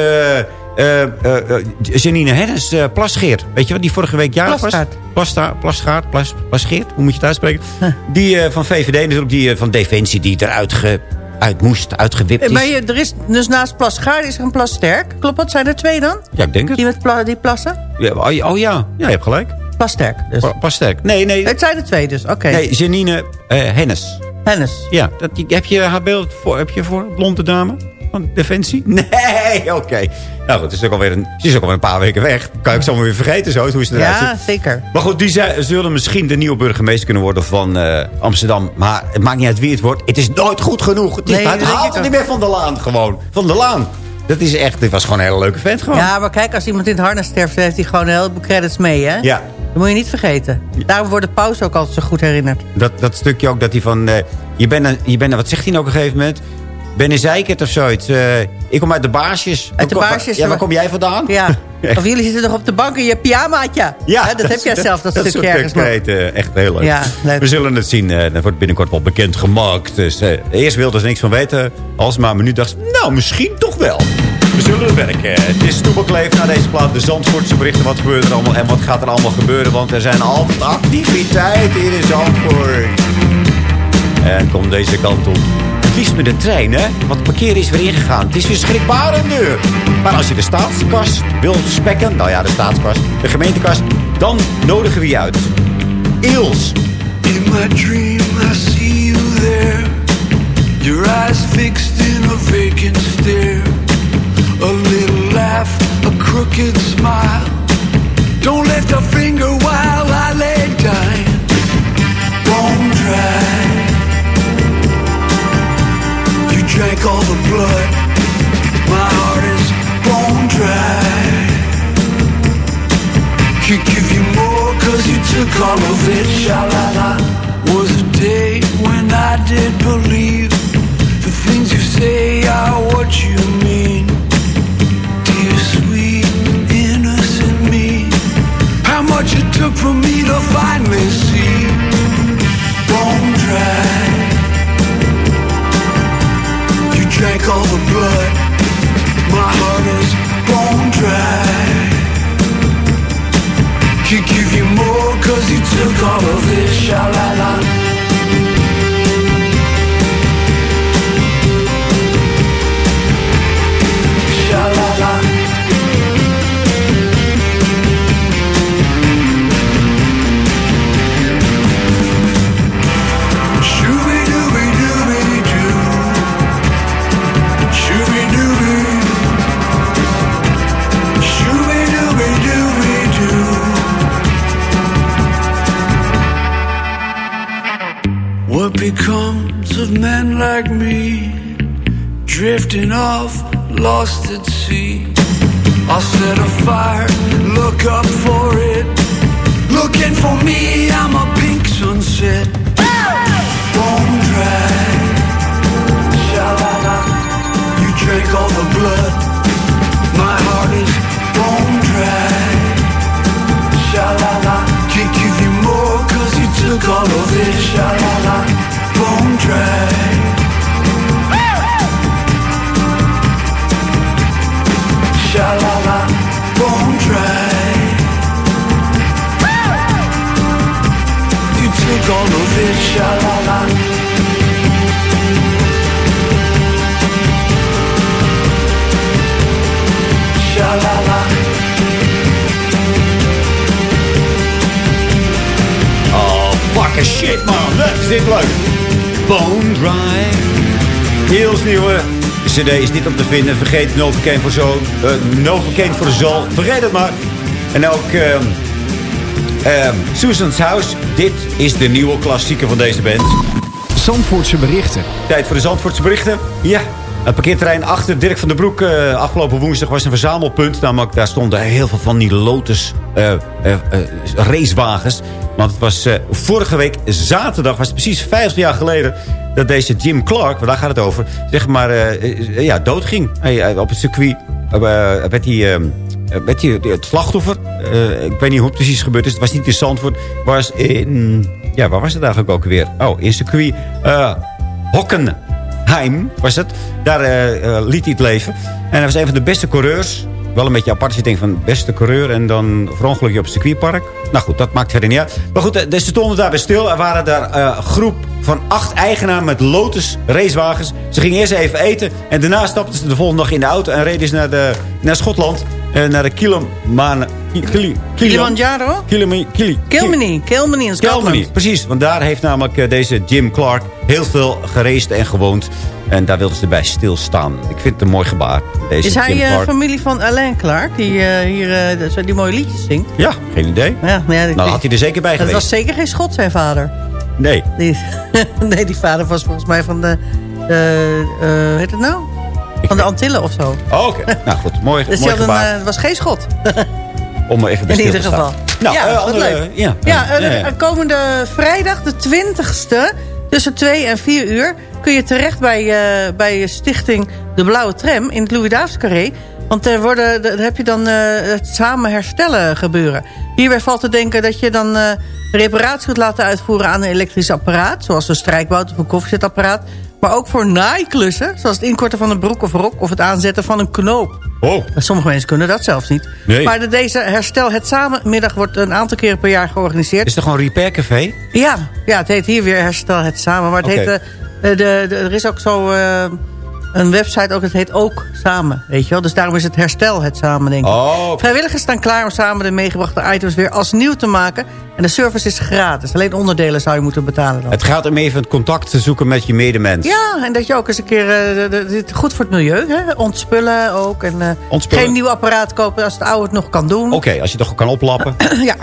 eh, Janine Hennis uh, Plasgeert. Weet je wat, die vorige week jarig was? Plasta, Plasgaard, Plas, Plasgeert, hoe moet je het uitspreken? Die van VVD natuurlijk, die van Defensie, die eruit ge, uit moest, uitgewipt is. Maar je, er is dus naast Plasgaard is er een Plasterk. Klopt dat? Zijn er twee dan? Ja, ik denk het. Die met pla, die plassen? Ja, oh, ja, oh ja, ja, je hebt gelijk. Plasterk dus. Plasterk. Nee, nee. Het zijn er twee dus, oké. Nee, Janine Hennis. Hennis. Ja, dat, heb je haar beeld voor, heb je voor blonde dame van Defensie? Nee, oké. Nou goed, het is ook alweer een, ze is ook alweer een paar weken weg. Kan ik zomaar weer vergeten zo, hoe is het eruit Ja, ziet. zeker. Maar goed, die zullen misschien de nieuwe burgemeester kunnen worden van eh, Amsterdam. Maar het maakt niet uit wie het wordt. Het is nooit goed genoeg. Het, is, Nee, het haalt het niet meer van de laan gewoon. Van de laan. Dat is echt, dit was gewoon een hele leuke vent gewoon. Ja, maar kijk, als iemand in het harnas sterft, dan heeft hij gewoon een heleboel credits mee, hè? Ja. Dat moet je niet vergeten. Daarom wordt de pauze ook altijd zo goed herinnerd. Dat, dat stukje ook dat hij van... eh, je bent een, je bent een, wat zegt hij nou op een gegeven moment? Ben een zeikert of zoiets. Eh, ik kom uit de baarsjes. Uit de baarsjes, Ja, waar kom jij vandaan? Ja. Of jullie zitten nog op de bank in je pyjamaatje. Ja, dat, heb jij zelf, dat, stukje soort ergens eh, echt heel leuk. Ja, leuk. We zullen het zien. eh, dat wordt binnenkort wel bekend gemaakt. Dus, eh, eerst wilde ze niks van weten. Alsmaar, maar nu dacht ze, nou, misschien toch wel. We zullen het werken. Het is Toebakleef naar deze plaat. De Zandvoortse berichten. Wat gebeurt er allemaal en wat gaat er allemaal gebeuren? Want er zijn altijd activiteiten in Zandvoort. En kom deze kant op. Het met de trein, hè? Want het parkeren is weer ingegaan. Het is weer schrikbarende. Maar als je de staatskas wil spekken... Nou ja, de staatskas, de gemeentekas... dan nodigen we je uit. Eels. In my dream, I see you there. Your eyes fixed in a vacant stare. A little laugh, a crooked smile. Don't lift a finger drank all the blood. My heart is bone dry. Could give you more cause you took all of it. Sha-la-la. Was a day when I did believe the things you say are what you mean. Dear sweet innocent me. How much it took for me to finally see. Bone dry. Drank all the blood. My heart is bone dry. Could give you more cause you took all of it. Sha-la-la. Drifting off, lost at sea? I'll set a fire, look up for it. Looking for me, I'm a pink sunset. Bone dry. Sha-la-la. You drank all the blood. My heart is bone dry. Sha-la-la. Can't give you more cause you took all of it. Sha-la-la. Bone dry. Took all of it, sha la la. Sha la la. Oh, fucking shit, man. Dat is dit leuk. Bone Dry. Heels nieuwe cd is niet op te vinden. Vergeet Novocaine voor zo. Uh, Novocaine voor zo. Vergeet het maar. En ook ehm ehm, Susan's House. Dit is de nieuwe klassieker van deze band. Zandvoortse berichten. Tijd voor de Zandvoortse berichten. Ja, het parkeerterrein achter Dirk van den Broek. eh, afgelopen woensdag was een verzamelpunt. Namelijk, daar stonden heel veel van die Lotus eh, eh, racewagens. Want het was vorige week zaterdag, was het precies 50 jaar geleden... dat deze Jim Clark, want daar gaat het over, zeg maar, ja, doodging. Hij, op het circuit werd hij... eh, werd hij het slachtoffer. eh, ik weet niet hoe het precies gebeurd is. Het was niet in Zandvoort. Was in... Ja, waar was het eigenlijk ook weer? Oh, in circuit eh Hockenheim was het. Daar eh, eh, liet hij het leven. En hij was een van de beste coureurs. Wel een beetje apart als je denkt van beste coureur... en dan verongeluk je op het circuitpark. Nou goed, dat maakt verder niet uit. Maar goed, eh, dus ze stonden daar weer stil. Er waren daar eh, een groep van acht eigenaren met Lotus racewagens. Ze gingen eerst even eten. En daarna stapten ze de volgende dag in de auto... en reden ze naar, de, naar Schotland. Eh, naar de Kiliman... Kili, Kilimanjaro? Kilimi- Kili, Kilmeny. Kilmeny in Scotland. Precies. Want daar heeft namelijk eh, deze Jim Clark heel veel geraced en gewoond. En daar wilden ze bij stilstaan. Ik vind het een mooi gebaar. Deze Is hij Jim eh, Clark. familie van Alain Clark, die hier die mooie liedjes zingt? Ja, geen idee. Ja, ja, Nou, had hij er zeker bij Dat geweest. was zeker geen Schot, zijn vader. Nee. Die, nee, die vader was volgens mij van de... eh, heet het nou? Van de Antillen of zo. Oh, Oké, nou goed. Mooi, Dus mooi had een, gebaar. eh, het was geen Schot. om even bij In ieder geval. Nou, ja, eh, andere- leuk. Ja, Ja, eh, ja, ja. komende vrijdag, de 20ste, tussen 2 en 4 uur... kun je terecht bij, bij Stichting De Blauwe Tram in het Louis Carré. Want er worden, daar heb je dan het samen herstellen gebeuren. Hierbij valt te denken dat je dan reparatie kunt laten uitvoeren aan een elektrisch apparaat... zoals een strijkbout of een koffiezetapparaat... maar ook voor naaiklussen, zoals het inkorten van een broek of rok... of het aanzetten van een knoop. Oh. Sommige mensen kunnen dat zelfs niet. Nee. Maar de, deze Herstel het Samenmiddag wordt een aantal keren per jaar georganiseerd. Is er gewoon Repair Café? Ja, ja, het heet hier weer Herstel het Samen. Maar het heet, eh, de, de, er is ook zo eh, een website, ook, het heet ook Samen. Weet je wel? Dus daarom is het Herstel het Samen, denk ik. Oh. Vrijwilligers staan klaar om samen de meegebrachte items weer als nieuw te maken. En de service is gratis. Alleen onderdelen zou je moeten betalen dan. Het gaat om even het contact te zoeken met je medemens. Ja, en dat je ook eens een keer... eh, goed voor het milieu, hè? Ontspullen ook. En, Ontspullen. Geen nieuw apparaat kopen als het oude het nog kan doen. Oké, als je het toch kan oplappen. ja.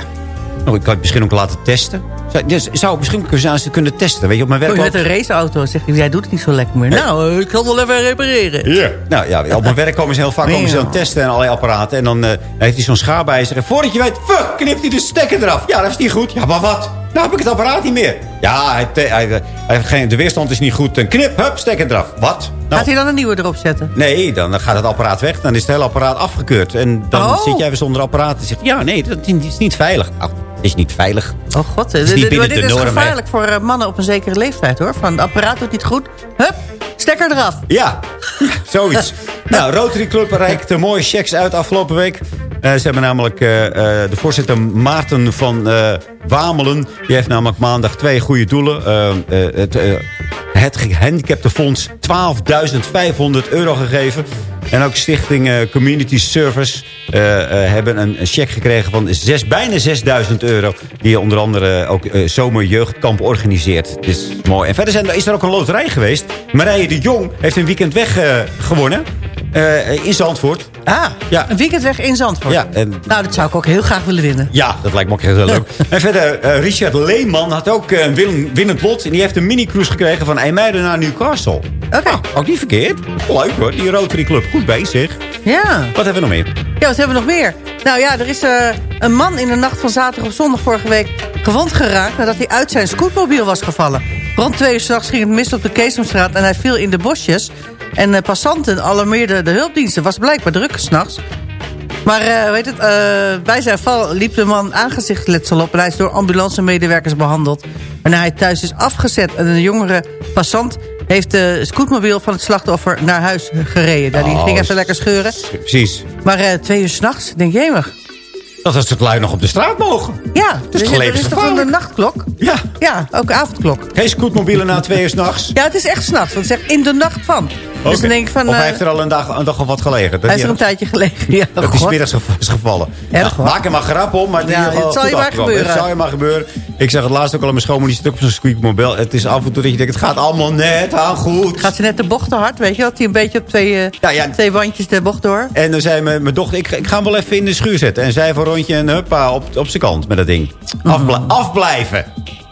Nou, ik kan het misschien ook laten testen. Zou, dus, zou ik misschien kunnen, ze kunnen testen? Weet je, op mijn werk... Je met een raceauto zeg je, jij doet het niet zo lekker meer. Nou, eh, ik kan wel even repareren. Ja. Nou ja, op mijn werk komen ze heel vaak komen ze dan testen en allerlei apparaten. En dan eh, heeft hij zo'n schaar bij zich. En voordat je weet, fuck, knipt hij de stekker eraf. Ja, dat is niet goed. Ja, maar wat? Nou heb ik het apparaat niet meer. Ja, hij, te- hij, hij heeft geen, de weerstand is niet goed. En knip, hup, stekker eraf. Wat? Nou, Gaat hij dan een nieuwe erop zetten? Nee, dan gaat het apparaat weg. Dan is het hele apparaat afgekeurd. En dan Oh. zit jij weer zonder apparaat. En zegt, ja, nee, dat is niet veilig. Nou, is niet veilig. Oh god, Het is dit, niet dit- binnen dit de is norm, gevaarlijk voor eh, mannen op een zekere leeftijd hoor. Van het apparaat doet niet goed. Hup, stekker eraf. Ja, zoiets. nou, Rotary Club reikt mooie checks uit afgelopen week. Eh, ze hebben namelijk eh, de voorzitter Maarten van Wamelen. Die heeft namelijk maandag twee goede doelen. Het, het gehandicaptenfonds 12.500 euro gegeven. En ook stichting Community Service eh, hebben een, cheque gekregen van zes, bijna 6000 euro. Die onder andere ook eh, zomerjeugdkamp organiseert. Het is mooi. En verder zijn, is er ook een loterij geweest. Marije de Jong heeft een weekend weg gewonnen. Eh, in Zandvoort. Ah, Ja. een weekend weg in Zandvoort. Ja, en Nou, dat zou ik ook heel graag willen winnen. ja, dat lijkt me ook heel leuk. en verder, eh, Richard Leeman had ook eh, een win- winnend lot. En die heeft een mini-cruise gekregen van IJmuiden naar Newcastle. Oké. Ook niet verkeerd. Leuk hoor, die Rotary Club. Goed bezig. Ja. Wat hebben we nog meer? Ja, wat hebben we nog meer? Nou ja, er is een man in de nacht van zaterdag op zondag vorige week gewond geraakt... nadat hij uit zijn scootmobiel was gevallen. Rond twee uur s'nachts ging het mis op de Keesomstraat en hij viel in de bosjes. En eh, passanten alarmeerden de hulpdiensten. was blijkbaar druk s'nachts. Maar eh, weet het, eh, bij zijn val liep de man aangezichtsletsel op... en hij is door ambulancemedewerkers behandeld. Waarna hij thuis is afgezet en een jongere passant... heeft de scootmobiel van het slachtoffer naar huis gereden. Nou, die Oh, ging even lekker scheuren. Precies. Maar eh, twee uur s'nachts, denk jij maar. Dat als het lui nog op de straat mogen. Ja, is er is toch levensgevaarlijk? een nachtklok? Ja. Ja, ook avondklok. Geen scootmobielen na twee uur s'nachts. Ja, het is echt s'nachts, want het zegt in de nacht van. Dus dan denk ik van... of hij eh, heeft er al een dag, een dag of wat gelegen. Hij is er een tijdje gelegen. Ja, Dat God. is middags is gevallen. Erg, Nou, maak er maar grap om, maar Ja, het zal je maar gebeuren. Het zal je maar gebeuren. Ik zeg het laatst ook al aan mijn schoonmoeder, die zit ook op zo'n squeakmobiel. Het is af en toe dat je denkt, het gaat allemaal net aan goed. Gaat ze net de bocht te hard, weet je? Dat hij een beetje op twee, eh, twee wandjes de bocht door. En dan zei mijn, mijn dochter, ik, ik ga hem wel even in de schuur zetten. En zij voor een rondje en huppa, op, op zijn kant met dat ding. Afbla- afblijven.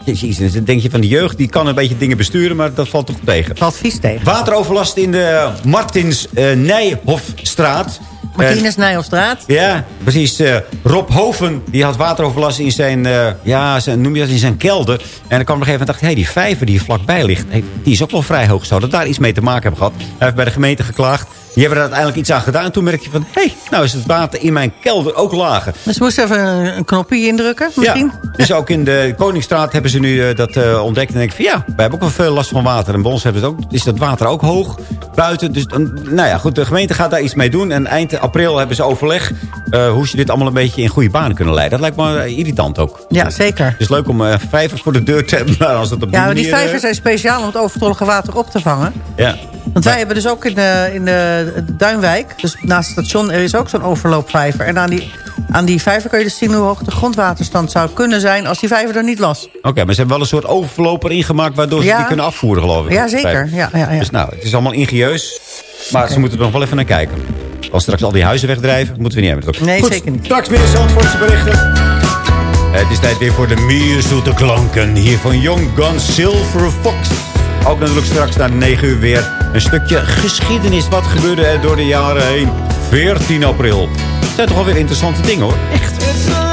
Jezus, dan denk je van de jeugd, die kan een beetje dingen besturen, maar dat valt toch tegen. Valt vies tegen. Wateroverlast in de Martins eh, Nijhofstraat. Martinez Nijhofstraat. Ja, precies. eh, Rob Hoven die had wateroverlast in zijn, eh, ja, zijn, noem je dat, in zijn kelder. En dan kwam nog even en dacht, hé, hey, die vijver die hier vlakbij ligt, hey, die is ook wel vrij hoog. Zou dat daar iets mee te maken hebben gehad? Hij heeft bij de gemeente geklaagd. Die hebben er uiteindelijk iets aan gedaan. En toen merkte je van, hé, hey, nou is het water in mijn kelder ook lager. Dus moest even een, knopje indrukken, misschien? Ja, dus ook in de Koningsstraat hebben ze nu eh, dat eh, ontdekt. En denk ik van ja, wij hebben ook wel veel last van water. En bij ons hebben ze het ook, is dat water ook hoog buiten. Dus dan, nou ja, goed, de gemeente gaat daar iets mee doen. En eind april hebben ze overleg eh, hoe ze dit allemaal een beetje in goede banen kunnen leiden. Dat lijkt me irritant ook. Ja, zeker. Het is leuk om vijvers voor de deur te hebben. Maar als dat op Ja, die eh, vijvers zijn speciaal om het overtollige water op te vangen. Ja. Want wij hebben dus ook in de, in de Duinwijk, dus naast het station, er is ook zo'n overloopvijver. En aan die, aan die vijver kun je dus zien hoe hoog de grondwaterstand zou kunnen zijn als die vijver er niet was. Oké, maar ze hebben wel een soort overloper ingemaakt... waardoor ze Ja. die kunnen afvoeren, geloof ik. Ja, zeker. Ja, ja, ja. Dus nou, het is allemaal ingenieus. Maar ze moeten er nog wel even naar kijken. Als straks al die huizen wegdrijven, moeten we niet hebben. Nee, Goed, zeker niet. Straks meer Zandvoortse berichten. Het is tijd weer voor de mierzoete klanken. Hier van Young Gun Silver Fox. Ook natuurlijk straks na 9 uur weer een stukje geschiedenis. Wat gebeurde er door de jaren heen? 14 april. Het zijn toch alweer interessante dingen hoor. Echt.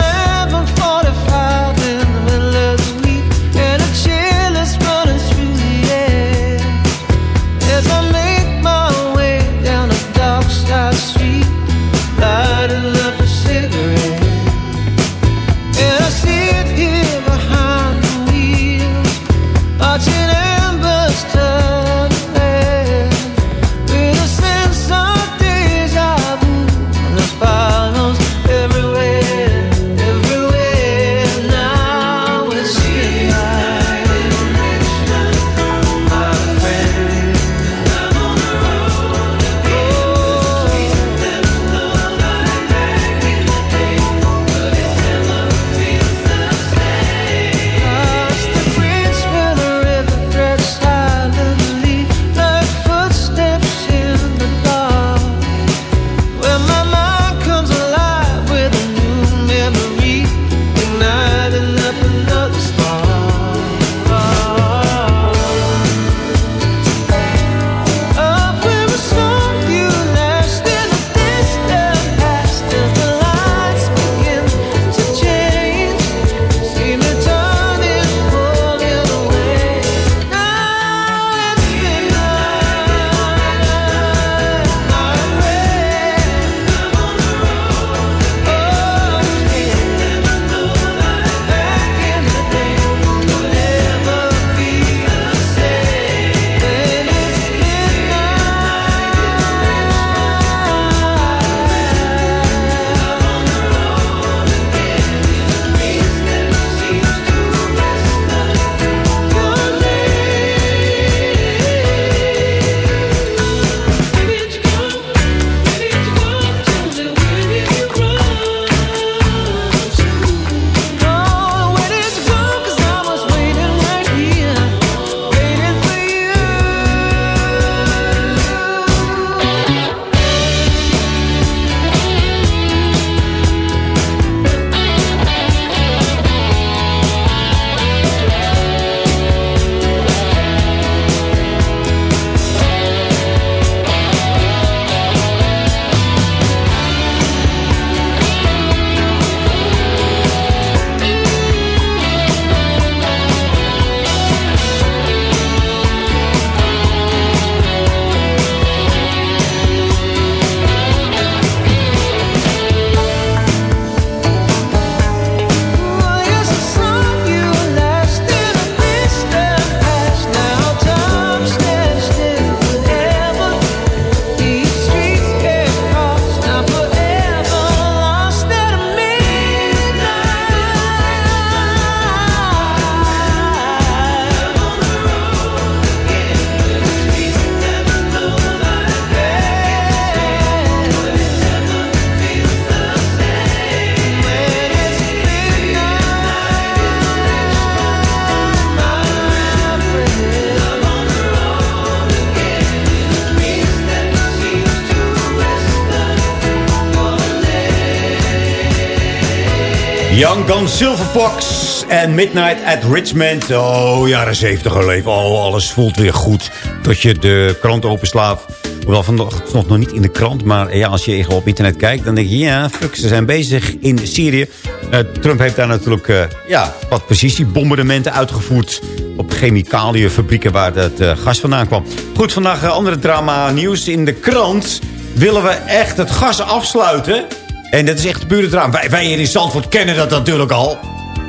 Gun Silver Fox en Midnight at Richmond. Oh, jaren 70 leven. Oh, alles voelt weer goed. Dat je de krant openslaat. Hoewel vandaag nog, niet in de krant. Maar ja, als je op internet kijkt, dan denk je... Ja, fuck, ze zijn bezig in Syrië. Eh, Trump heeft daar natuurlijk eh, ja, wat precisiebombardementen uitgevoerd... op chemicaliënfabrieken waar het eh, gas vandaan kwam. Goed, vandaag andere drama nieuws in de krant. Willen we echt het gas afsluiten... En dat is echt pure drama. Wij, wij hier in Zandvoort kennen dat natuurlijk al.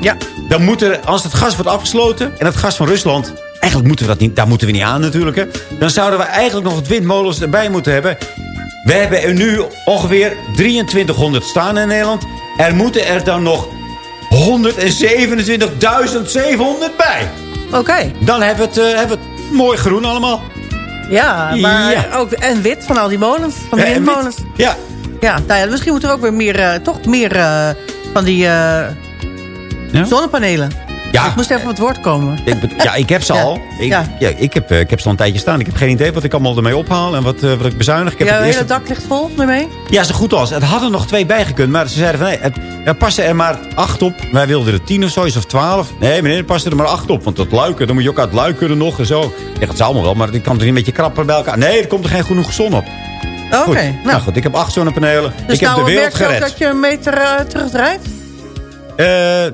Ja. Dan moet er, als het gas wordt afgesloten... en het gas van Rusland... Eigenlijk moeten we dat niet, daar moeten we niet aan natuurlijk. Hè, dan zouden we eigenlijk nog het windmolens erbij moeten hebben. We hebben er nu ongeveer 2300 staan in Nederland. Er moeten er dan nog 127.700 bij. Oké. Dan hebben we, het, uh, hebben we het mooi groen allemaal. Ja, maar ja. ook en wit van al die molens, van de windmolens. Ja, ja, nou ja, misschien moet er ook weer meer, uh, toch meer uh, van die ja? zonnepanelen. Ja. Ik moest even op het woord komen. Ik, ja, ik heb ze al. Ik, ja. ja. ik, heb, ik heb ze al een tijdje staan. Ik heb geen idee wat ik allemaal ermee ophaal en wat, wat ik bezuinig. Ik heb Jouw hele dak ligt vol ermee? Ja, zo goed als. Het hadden nog twee bijgekund. Maar ze zeiden van nee, het, er passen er maar acht op. Wij wilden er tien of zo, of twaalf. Nee, meneer, er passen er maar acht op. Want dat luiken, dan moet je ook uit luiken er nog en zo. Ja, dat is allemaal wel, maar ik kan er niet een beetje krapper bij elkaar. Nee, er komt er geen genoeg zon op. Oké. Okay, nou. nou. goed, ik heb acht zonnepanelen. Dus ik heb nou de wereld gered. dat je een meter uh, terugdraait? Uh,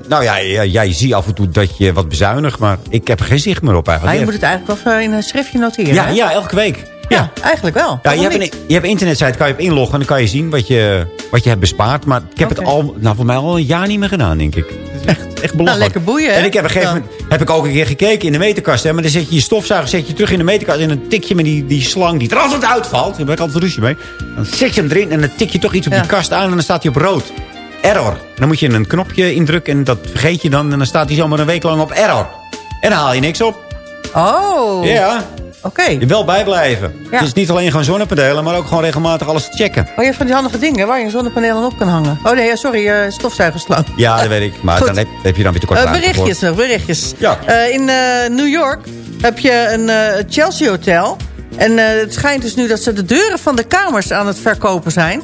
nou ja, ja, ja, je ziet af en toe dat je wat bezuinigt, maar ik heb er geen zicht meer op eigenlijk. Ah, je moet het eigenlijk wel in een schriftje noteren. Ja, ja elke week. Ja, eigenlijk wel. Ja, je, hebt een, je hebt een internetsite, kan je op inloggen en dan kan je zien wat je, wat je hebt bespaard. Maar ik heb okay. het al, nou, voor mij al een jaar niet meer gedaan, denk ik. Echt, echt belachelijk. Nou, lekker boeien, hè? En ik heb, een gegeven moment, heb ik ook een keer gekeken in de meterkast. Hè, maar dan zet je je stofzuiger zet je terug in de meterkast. En een tikje met die, die slang die er altijd uitvalt. Daar heb ik altijd ruzie mee. Dan zet je hem erin en dan tik je toch iets op die kast aan. En dan staat hij op rood. Error. En dan moet je een knopje indrukken en dat vergeet je dan. En dan staat hij zomaar een week lang op error. En dan haal je niks op. Oh. Ja. Oké. Okay. Je wel bijblijven. Ja. Dus niet alleen gewoon zonnepanelen, maar ook gewoon regelmatig alles checken. Oh, je hebt van die handige dingen waar je zonnepanelen op kan hangen. Oh nee, sorry, uh, stofzuigerslang. Ja, dat weet ik. Maar Goed. dan heb, heb, je dan weer te kort uh, Berichtjes nog, berichtjes. Ja. Uh, in New York heb je een Chelsea Hotel. En het schijnt dus nu dat ze de deuren van de kamers aan het verkopen zijn.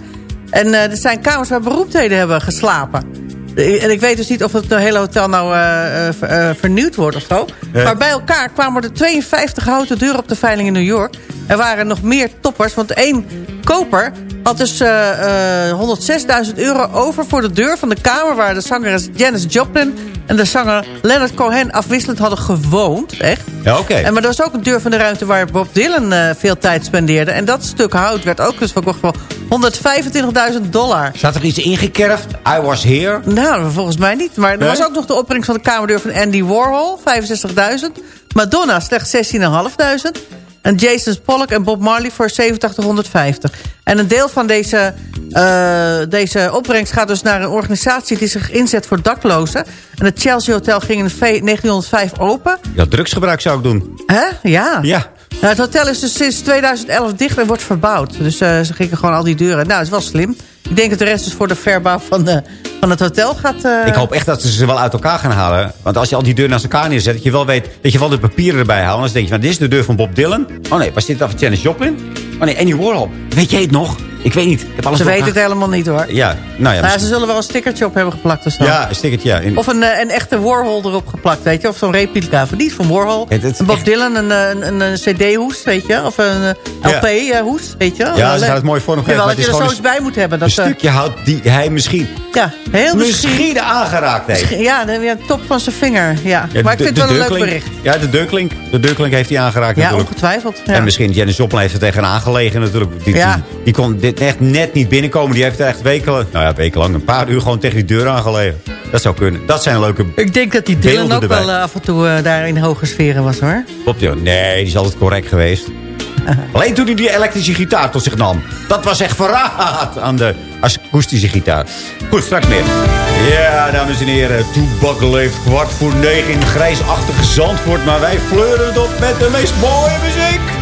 En er zijn kamers waar beroemdheden hebben geslapen. En ik weet dus niet of het hele hotel nou uh, uh, vernieuwd wordt of zo. Maar bij elkaar kwamen er 52 houten deuren op de veiling in New York. Er waren nog meer toppers, want één koper had dus uh, 106.000 euro over voor de deur van de kamer... waar de zangeres Janis Joplin en de zanger Leonard Cohen afwisselend hadden gewoond. Echt. Ja, oké. En Maar er was ook een deur van de ruimte waar Bob Dylan veel tijd spendeerde. En dat stuk hout werd ook dus verkocht voor 125.000 dollar. Zat er iets ingekerfd? I was here? Nou, volgens mij niet. Maar er nee? was ook nog de opbrengst van de kamerdeur van Andy Warhol, 65.000. Madonna slechts 16.500. En Jason Pollock en Bob Marley voor 8750. En een deel van deze, uh, deze opbrengst gaat dus naar een organisatie... die zich inzet voor daklozen. En het Chelsea Hotel ging in 1905 open. Ja, drugsgebruik zou ik doen. Hè? Ja. Ja. Nou, het hotel is dus sinds 2011 dicht en wordt verbouwd. Dus uh, ze gingen gewoon al die deuren. Nou, het is wel slim. Ik denk dat de rest dus voor de verbouw van, de, van het hotel gaat... Uh... Ik hoop echt dat ze ze wel uit elkaar gaan halen. Want als je al die deuren naast elkaar neerzet... dat je wel weet dat je wel de papieren erbij haalt. Dan denk je van, dit is de deur van Bob Dylan. Oh nee, was dit dan van Janis Joplin? Oh nee, Annie Warhol. Weet jij het nog? Ik weet niet. Ik heb alles ze weten het helemaal niet hoor. Ja, nou ja. Nou, ze zullen wel een stickertje op hebben geplakt of zo. Ja, een stickertje, ja. In... Of een, een echte Warhol erop geplakt, weet je. Of zo'n replica van die van Warhol. Een Bob echt... Dylan, een, een, een, een cd-hoes, weet je. Of een LP-hoes, weet je. Ja, ze gaat het mooi vormgeven. Ja, dat je er zo eens bij moet hebben. Dat een stukje hout die hij misschien, ja, heel misschien, misschien aangeraakt heeft. Ja, de top van zijn vinger. Ja. maar ik vind het wel een leuk bericht. Ja, de deurklink. De deurklink heeft hij aangeraakt ja, ongetwijfeld. En misschien Janis Joplin heeft er tegenaan gelegen natuurlijk. Die, ja. die, die kon dit echt net niet binnenkomen. Die heeft echt weken, nou ja, wekenlang, een paar uur gewoon tegen die deur aangelegen. Dat zou kunnen. Dat zijn leuke Ik denk dat die Dylan ook erbij. wel uh, af en toe uh, daar in hoge sferen was hoor. Klopt joh. Nee, die is altijd correct geweest. Alleen toen hij die elektrische gitaar tot zich nam. Dat was echt verraad aan de akoestische gitaar. Goed, straks meer. Ja, dames en heren. Toebak leeft kwart voor negen in grijsachtige Zandvoort. Maar wij fleuren het op met de meest mooie muziek.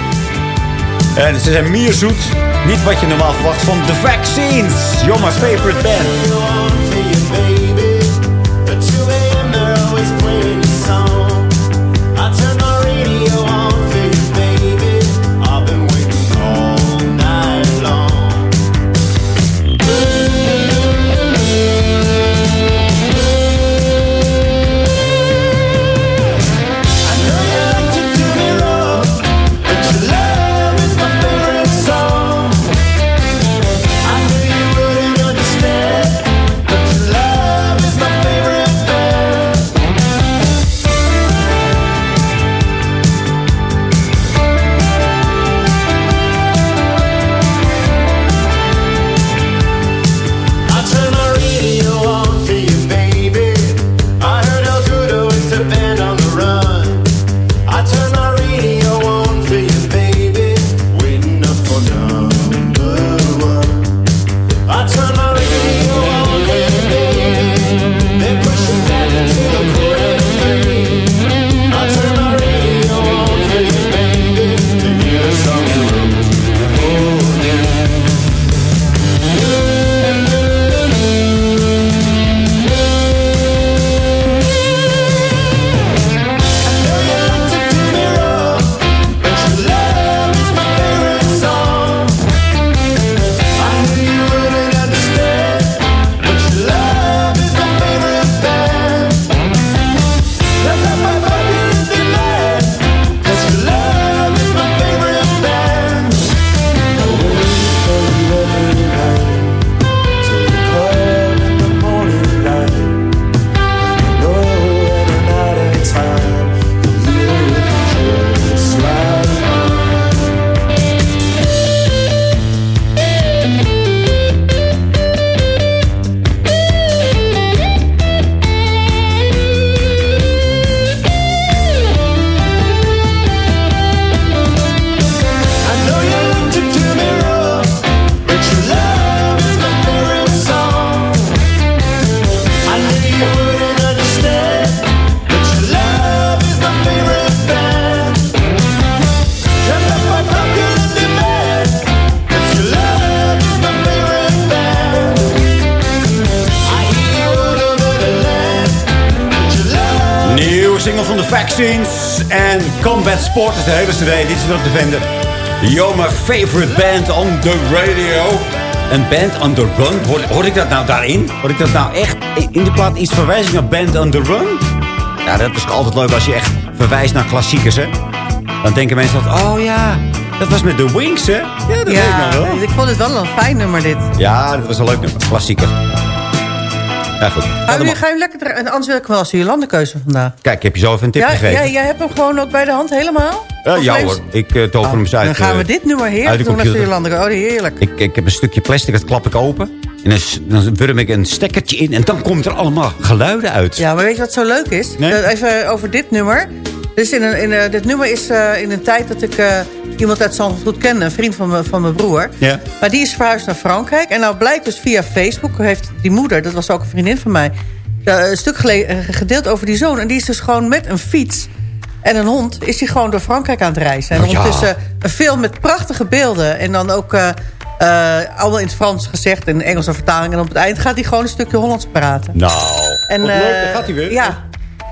En ze zijn meer zoet. Niet wat je normaal verwacht van The Vaccines. My favorite band. Sport. Is de hele CD. Dit is erop te vinden. You're my favorite band on the radio. Een band on the run? Hoor, hoor ik dat nou daarin? Hoor ik dat nou echt in de plaat iets verwijzing naar band on the run? Ja, dat is altijd leuk als je echt verwijst naar klassiekers, hè? Dan denken mensen dat, oh ja, dat was met The Wings, hè? Ja, dat weet ik nou wel. ik vond het wel een fijn nummer dit. Ja, dat was een leuk nummer. Klassieker. Ja, goed. Ga er je, ga je lekker? En Anders wil ik wel eens je landenkeuze vandaag. Kijk, ik heb je zo even een tip Ja, gegeven. ja, jij hebt hem gewoon ook bij de hand helemaal? Eh, ja hoor, ik uh, tover hem eens uit. Dan gaan we eh, dit nummer heerlijk doen als je landelijke. Oh, heerlijk. Ik, ik heb een stukje plastic, dat klap ik open. En dan, dan wurm ik een stekkertje in. En dan komt er allemaal geluiden uit. Ja, maar weet je wat zo leuk is? Nee? Eh, even over dit nummer. Dus in een, in, een- dit nummer is eh, in een tijd dat ik eh, iemand uit Zandvoort goed kende. Een vriend van, me, van mijn broer. Ja. Maar die is verhuisd naar Frankrijk. En nou blijkt dus via Facebook, heeft die moeder, dat was ook een vriendin van mij... eh, een stuk eh, gedeeld over die zoon. En die is dus gewoon met een fiets en een hond... is hij gewoon door Frankrijk aan het reizen. En Oh, ja. ondertussen een film met prachtige beelden. En dan ook eh, eh, allemaal in het Frans gezegd en Engelse vertaling. En op het eind gaat hij gewoon een stukje Hollands praten. Nou, En, eh, leuk, daar gaat hij weer. Ja.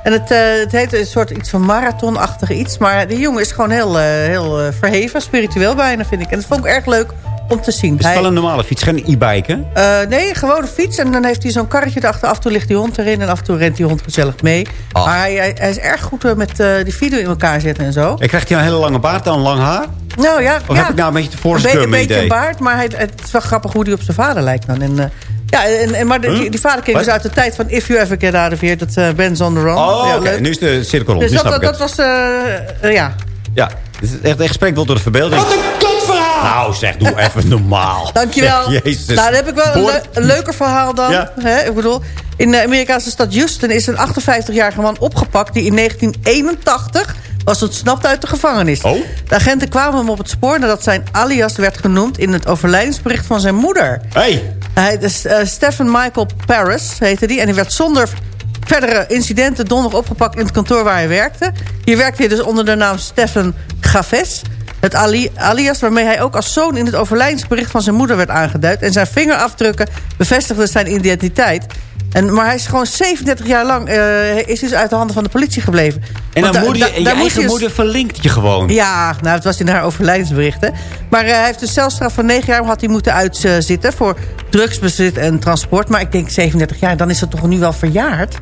En het, eh, het heet een soort iets van marathonachtig iets. Maar die jongen is gewoon heel, eh, heel eh, verheven, spiritueel bijna, vind ik. En dat vond ik erg leuk om te zien. Het is wel een normale fiets, geen e-bike, hè? Nee, een fiets. En dan heeft hij zo'n karretje erachter. Af en toe ligt die hond erin. En af en toe rent die hond gezellig mee. Ah. Maar hij, hij, is erg goed met die video in elkaar zetten en zo. En krijgt hij een hele lange baard en lang haar? Nou ja, Of ja. heb ik nou een beetje te een, voorstellen be- een beetje idee? een baard. Maar hij, het is wel grappig hoe hij op zijn vader lijkt dan. En, ja, en, en, maar de- Huh? die, die vader keek dus uit de tijd van If You Ever Get Out of Here. Dat eh Ben's on the Run. Oh, Ja, oké. Nu is de cirkel rond. Dus nu dat, dat, was, eh, eh, ja. Ja, het is echt, echt gesprek wel door de verbeelding. Wat een kutverhaal! Nou zeg, doe even normaal. Dankjewel. Zeg, Jezus. Nou, dan heb ik wel een, Boor- le- een leuker verhaal dan. Ja. Hè? Ik bedoel, in de Amerikaanse stad Houston is een 58-jarige man opgepakt... die in 1981 was ontsnapt uit de gevangenis. Oh? De agenten kwamen hem op het spoor nadat zijn alias werd genoemd... in het overlijdensbericht van zijn moeder. Hey. Hij, eh, Stephen Michael Paris heette die. En hij werd zonder verdere incidenten donderdag opgepakt in het kantoor waar hij werkte. Hier werkte hij dus onder de naam Stephen Gaves. Het ali- alias waarmee hij ook als zoon in het overlijdensbericht van zijn moeder werd aangeduid. En zijn vingerafdrukken bevestigden zijn identiteit. En, maar hij is gewoon 37 jaar lang eh, is dus uit de handen van de politie gebleven. En dan da- moet je, da- je eigen dus- moeder verlinkt je gewoon. ja, nou, het was in haar overlijdensberichten. Maar eh, hij heeft een celstraf van 9 jaar had hij moeten uitzitten... voor drugsbezit en transport. Maar ik denk 37 jaar, dan is het toch nu wel verjaard?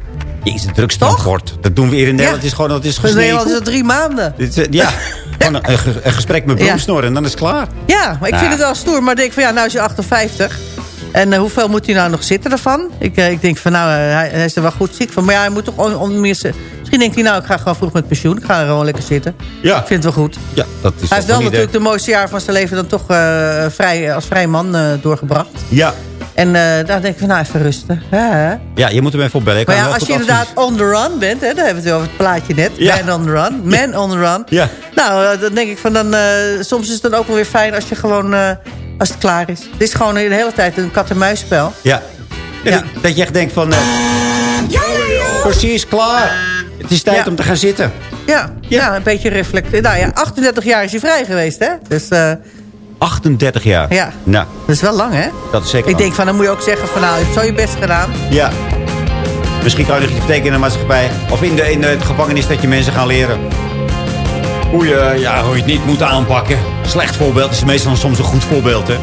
Jezus, drugstransport. Dat doen we hier in Nederland. Het is gewoon, dat is In. Nederland is het drie maanden. Dit ja, gewoon een, een ge- een gesprek met bloemsnor en dan is het klaar. Ja, maar ik vind het wel stoer. Maar ik denk van ja, nou is hij 58. En eh, hoeveel moet hij nou nog zitten ervan? Ik, eh, ik denk van nou, eh, hij, hij is er wel goed ziek van. Maar ja, hij moet toch on, on- Misschien denkt hij nou, ik ga gewoon vroeg met pensioen. Ik ga er gewoon lekker zitten. Ja. Ik vind het wel goed. Ja, dat is Hij heeft wel natuurlijk de mooiste jaar van zijn leven dan toch vrij, als vrij man doorgebracht. Ja. En daar denk ik van, nou, even rusten. Hè? ja, je moet hem even opbellen. Maar ja, wel als je inderdaad on the run bent... Hè, daar hebben we het weer over het plaatje net. Ja. Man on the run. Man on the run. Ja. Nou, dan denk ik van, dan, soms is het dan ook wel weer fijn als je gewoon... als het klaar is. Het is gewoon de hele tijd een kat-en-muisspel. Ja. Ja, Dat, dat je echt denkt van... eh, precies, klaar. Het is tijd Ja. om te gaan zitten. Ja, ja. een beetje reflecteren. Nou ja, 38 jaar is hij vrij geweest, hè? Dus eh, 38 jaar. ja, Nou, dat is wel lang, hè? dat is zeker Ik lang. denk van, dan moet je ook zeggen van, nou, je hebt zo je best gedaan. Ja. Misschien kan je nog iets betekenen in de maatschappij. Of in de, in de gevangenis dat je mensen gaan leren. Hoe je, ja, hoe je het niet moet aanpakken. Slecht voorbeeld is meestal soms een goed voorbeeld, hè.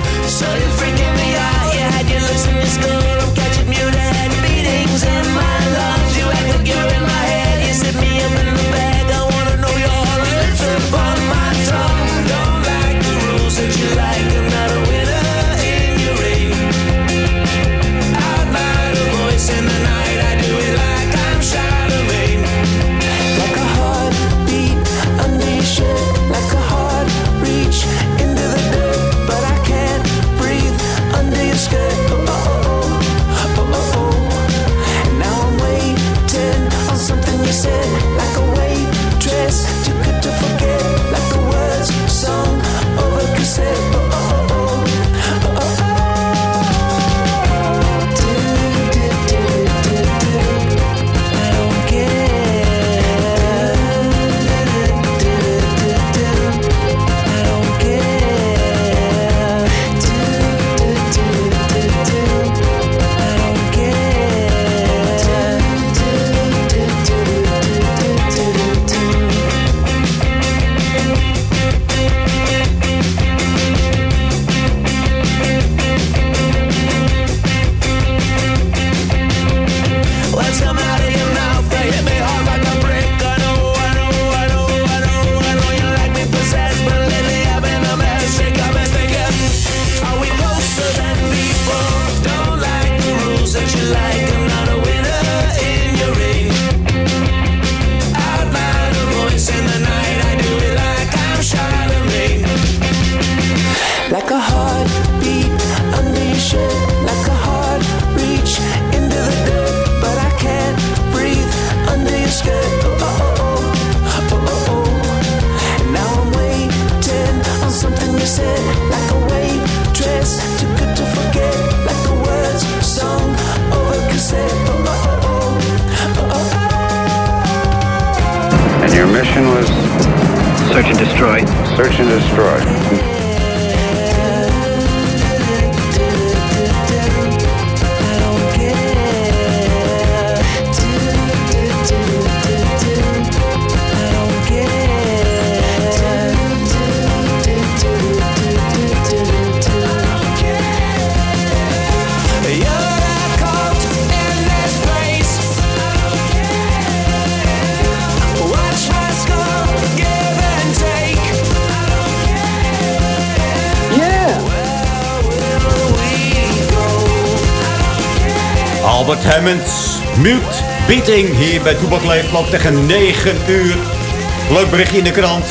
Hier bij Toebak Leefklap tegen 9 uur. Leuk berichtje in de krant.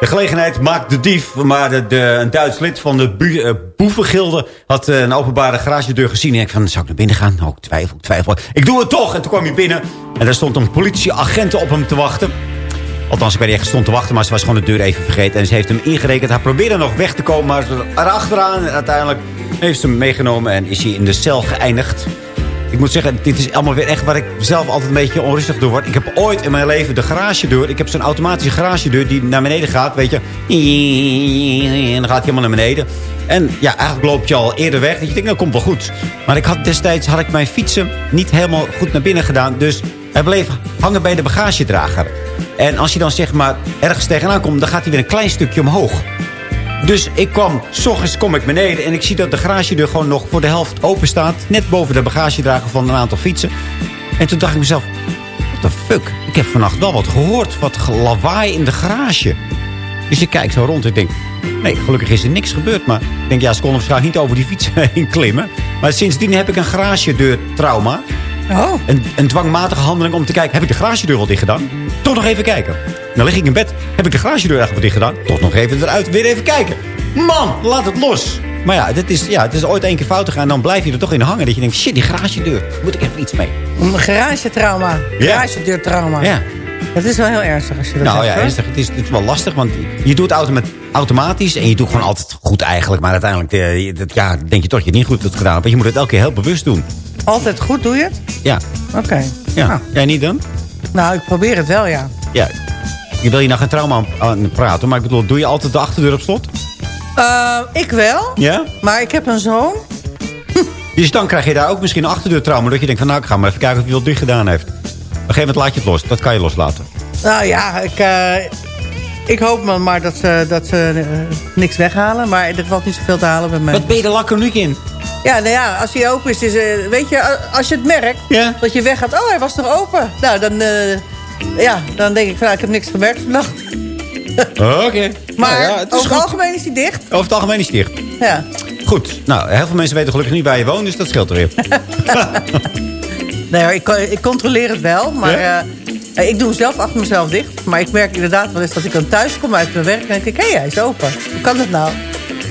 De gelegenheid maakt de dief, maar de, een Duits lid van de eh, boevengilde had eh, een openbare garagedeur gezien. En ik van, zou ik naar binnen gaan? Nou, ik twijfel, ik twijfel. Ik doe het toch! En toen kwam hij binnen en daar stond een politieagent op hem te wachten. Althans, ik niet echt stond te wachten, maar ze was gewoon de deur even vergeten. En ze heeft hem ingerekend. Hij probeerde nog weg te komen, maar erachteraan. En uiteindelijk heeft ze hem meegenomen en is hij in de cel geëindigd. Ik moet zeggen, dit is allemaal weer echt waar ik zelf altijd een beetje onrustig door word. Ik heb ooit in mijn leven de garagedeur... Ik heb zo'n automatische garagedeur die naar beneden gaat, weet je. En dan gaat hij helemaal naar beneden. En ja, eigenlijk loop je al eerder weg. Dat je denkt, nou komt wel goed. Maar ik had destijds had ik mijn fietsen niet helemaal goed naar binnen gedaan. Dus hij bleef hangen bij de bagagedrager. En als je dan zeg maar ergens tegenaan komt... dan gaat hij weer een klein stukje omhoog. Dus ik kwam, s ochtends kom ik beneden en ik zie dat de garagedeur gewoon nog voor de helft open staat. Net boven de bagagedrager van een aantal fietsen. En toen dacht ik mezelf, what the fuck? Ik heb vannacht wel wat gehoord, wat lawaai in de garage. Dus ik kijk zo rond en ik denk, nee, gelukkig is er niks gebeurd. Maar ik denk, ja, ze konden waarschijnlijk niet over die fietsen heen klimmen. Maar sindsdien heb ik een garagedeur trauma. Oh. Een, een dwangmatige handeling om te kijken, heb ik de garagedeur wel dicht gedaan? Toch nog even kijken. Dan lig ik in bed, heb ik de garagedeur eigenlijk dicht gedaan? Toch nog even eruit, weer even kijken. Man, laat het los. Maar ja, dit is, ja, het is ooit één keer fout gegaan. Dan blijf je er toch in hangen. Dat je denkt, shit, die garagedeur. Moet ik even iets mee. Een garagetrauma. Ja. Garagedeurtrauma. Ja. Dat is wel heel ernstig als je dat Nou ja, ernstig. Het is, het is wel lastig, want je doet het automa- automatisch en je doet gewoon altijd goed eigenlijk. Maar uiteindelijk eh, dat, ja, denk je toch dat je het niet goed hebt gedaan. Want je moet het elke keer heel bewust doen. Altijd goed doe je het? Ja. Oké. ja. Nou. Jij niet dan? Nou, ik probeer het wel, ja. Ja. Je wil je nou geen trauma aan, aan praten, maar ik bedoel, doe je altijd de achterdeur op slot? Eh, ik wel. Ja? Maar ik heb een zoon. Dus dan krijg je daar ook misschien een achterdeurtrauma. Dat je denkt van nou, ik ga maar even kijken of hij dat dicht gedaan heeft. Op een gegeven moment laat je het los. Dat kan je loslaten. Nou ja, ik, eh, ik hoop maar, dat ze, dat ze eh, niks weghalen. Maar er valt niet zoveel te halen bij mij. Wat ben je er lakkelijk in? Ja, nou ja, als hij open is, is weet je, als je het merkt dat je weggaat. Oh, hij was nog open. Nou, dan, ja, dan denk ik van, nou, ik heb niks gemerkt vannacht. Oké. Maar Nou ja, het is over het algemeen is hij dicht. Over het algemeen is het dicht. Ja. Goed. Nou, heel veel mensen weten gelukkig niet waar je woont, dus dat scheelt er weer. Nee, hoor, ik, ik controleer het wel, maar Ja? eh, ik doe zelf achter mezelf dicht. Maar ik merk inderdaad wel eens dat ik dan thuis kom uit mijn werk... en denk ik, hé, hey, hij is open. Hoe kan dat nou?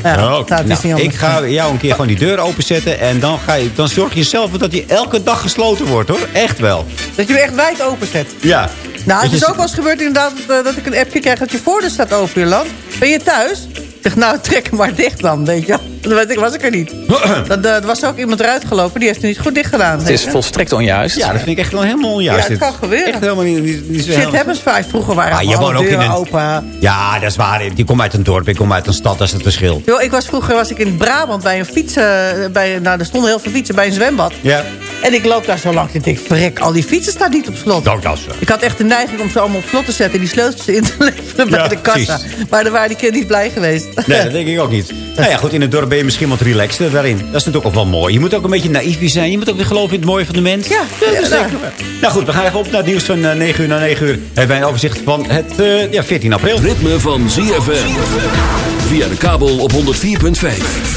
Ja, nou, nou, ik ga jou een keer gewoon die deur openzetten. En dan, ga je, dan zorg je zelf dat die elke dag gesloten wordt, hoor. Echt wel. Dat je hem echt wijd open zet. Ja. Nou, het is ook wel eens gebeurd inderdaad dat, eh, dat ik een appje krijg dat je voordeur staat open, Joland. Ben je thuis? Ik zeg, nou, trek hem maar dicht dan, weet je ik, was ik er niet. Dan eh, er was ook iemand eruit gelopen, die heeft het niet goed dicht gedaan. Het is volstrekt onjuist. Ja, dat vind ik echt wel helemaal onjuist. Ja, het kan gebeuren. Echt helemaal niet, niet, niet zo Shit vijf. Vroeger waren Ah, je alle woont ook in deuren een- open. Ja, dat is waar. Die komt uit een dorp, ik kom uit een stad, dat is het verschil. Yo, ik was vroeger was ik in Brabant bij een fietsen. Bij, nou, er stonden heel veel fietsen bij een zwembad. Ja. En ik loop daar zo langs en ik denk, verrek, al die fietsen staan niet op slot. Nou, dat zo. Ik had echt de neiging om ze allemaal op slot te zetten... en die sleutels in te leveren bij Ja, de kassa. precies. Maar daar waren die kinderen niet blij geweest. Nee, dat denk ik ook niet. Nou ja, goed, in het dorp ben je misschien wat relaxter daarin. Dat is natuurlijk ook wel mooi. Je moet ook een beetje naïef zijn. Je moet ook weer geloven in het mooie van de mens. Ja, dat ja, is nou. zeker waar. Nou goed, we gaan even op naar het nieuws van eh, 9 uur naar 9 uur. Hebben wij een overzicht van het eh, ja, 14 april. Ritme van ZFM. Via de kabel op 104.5.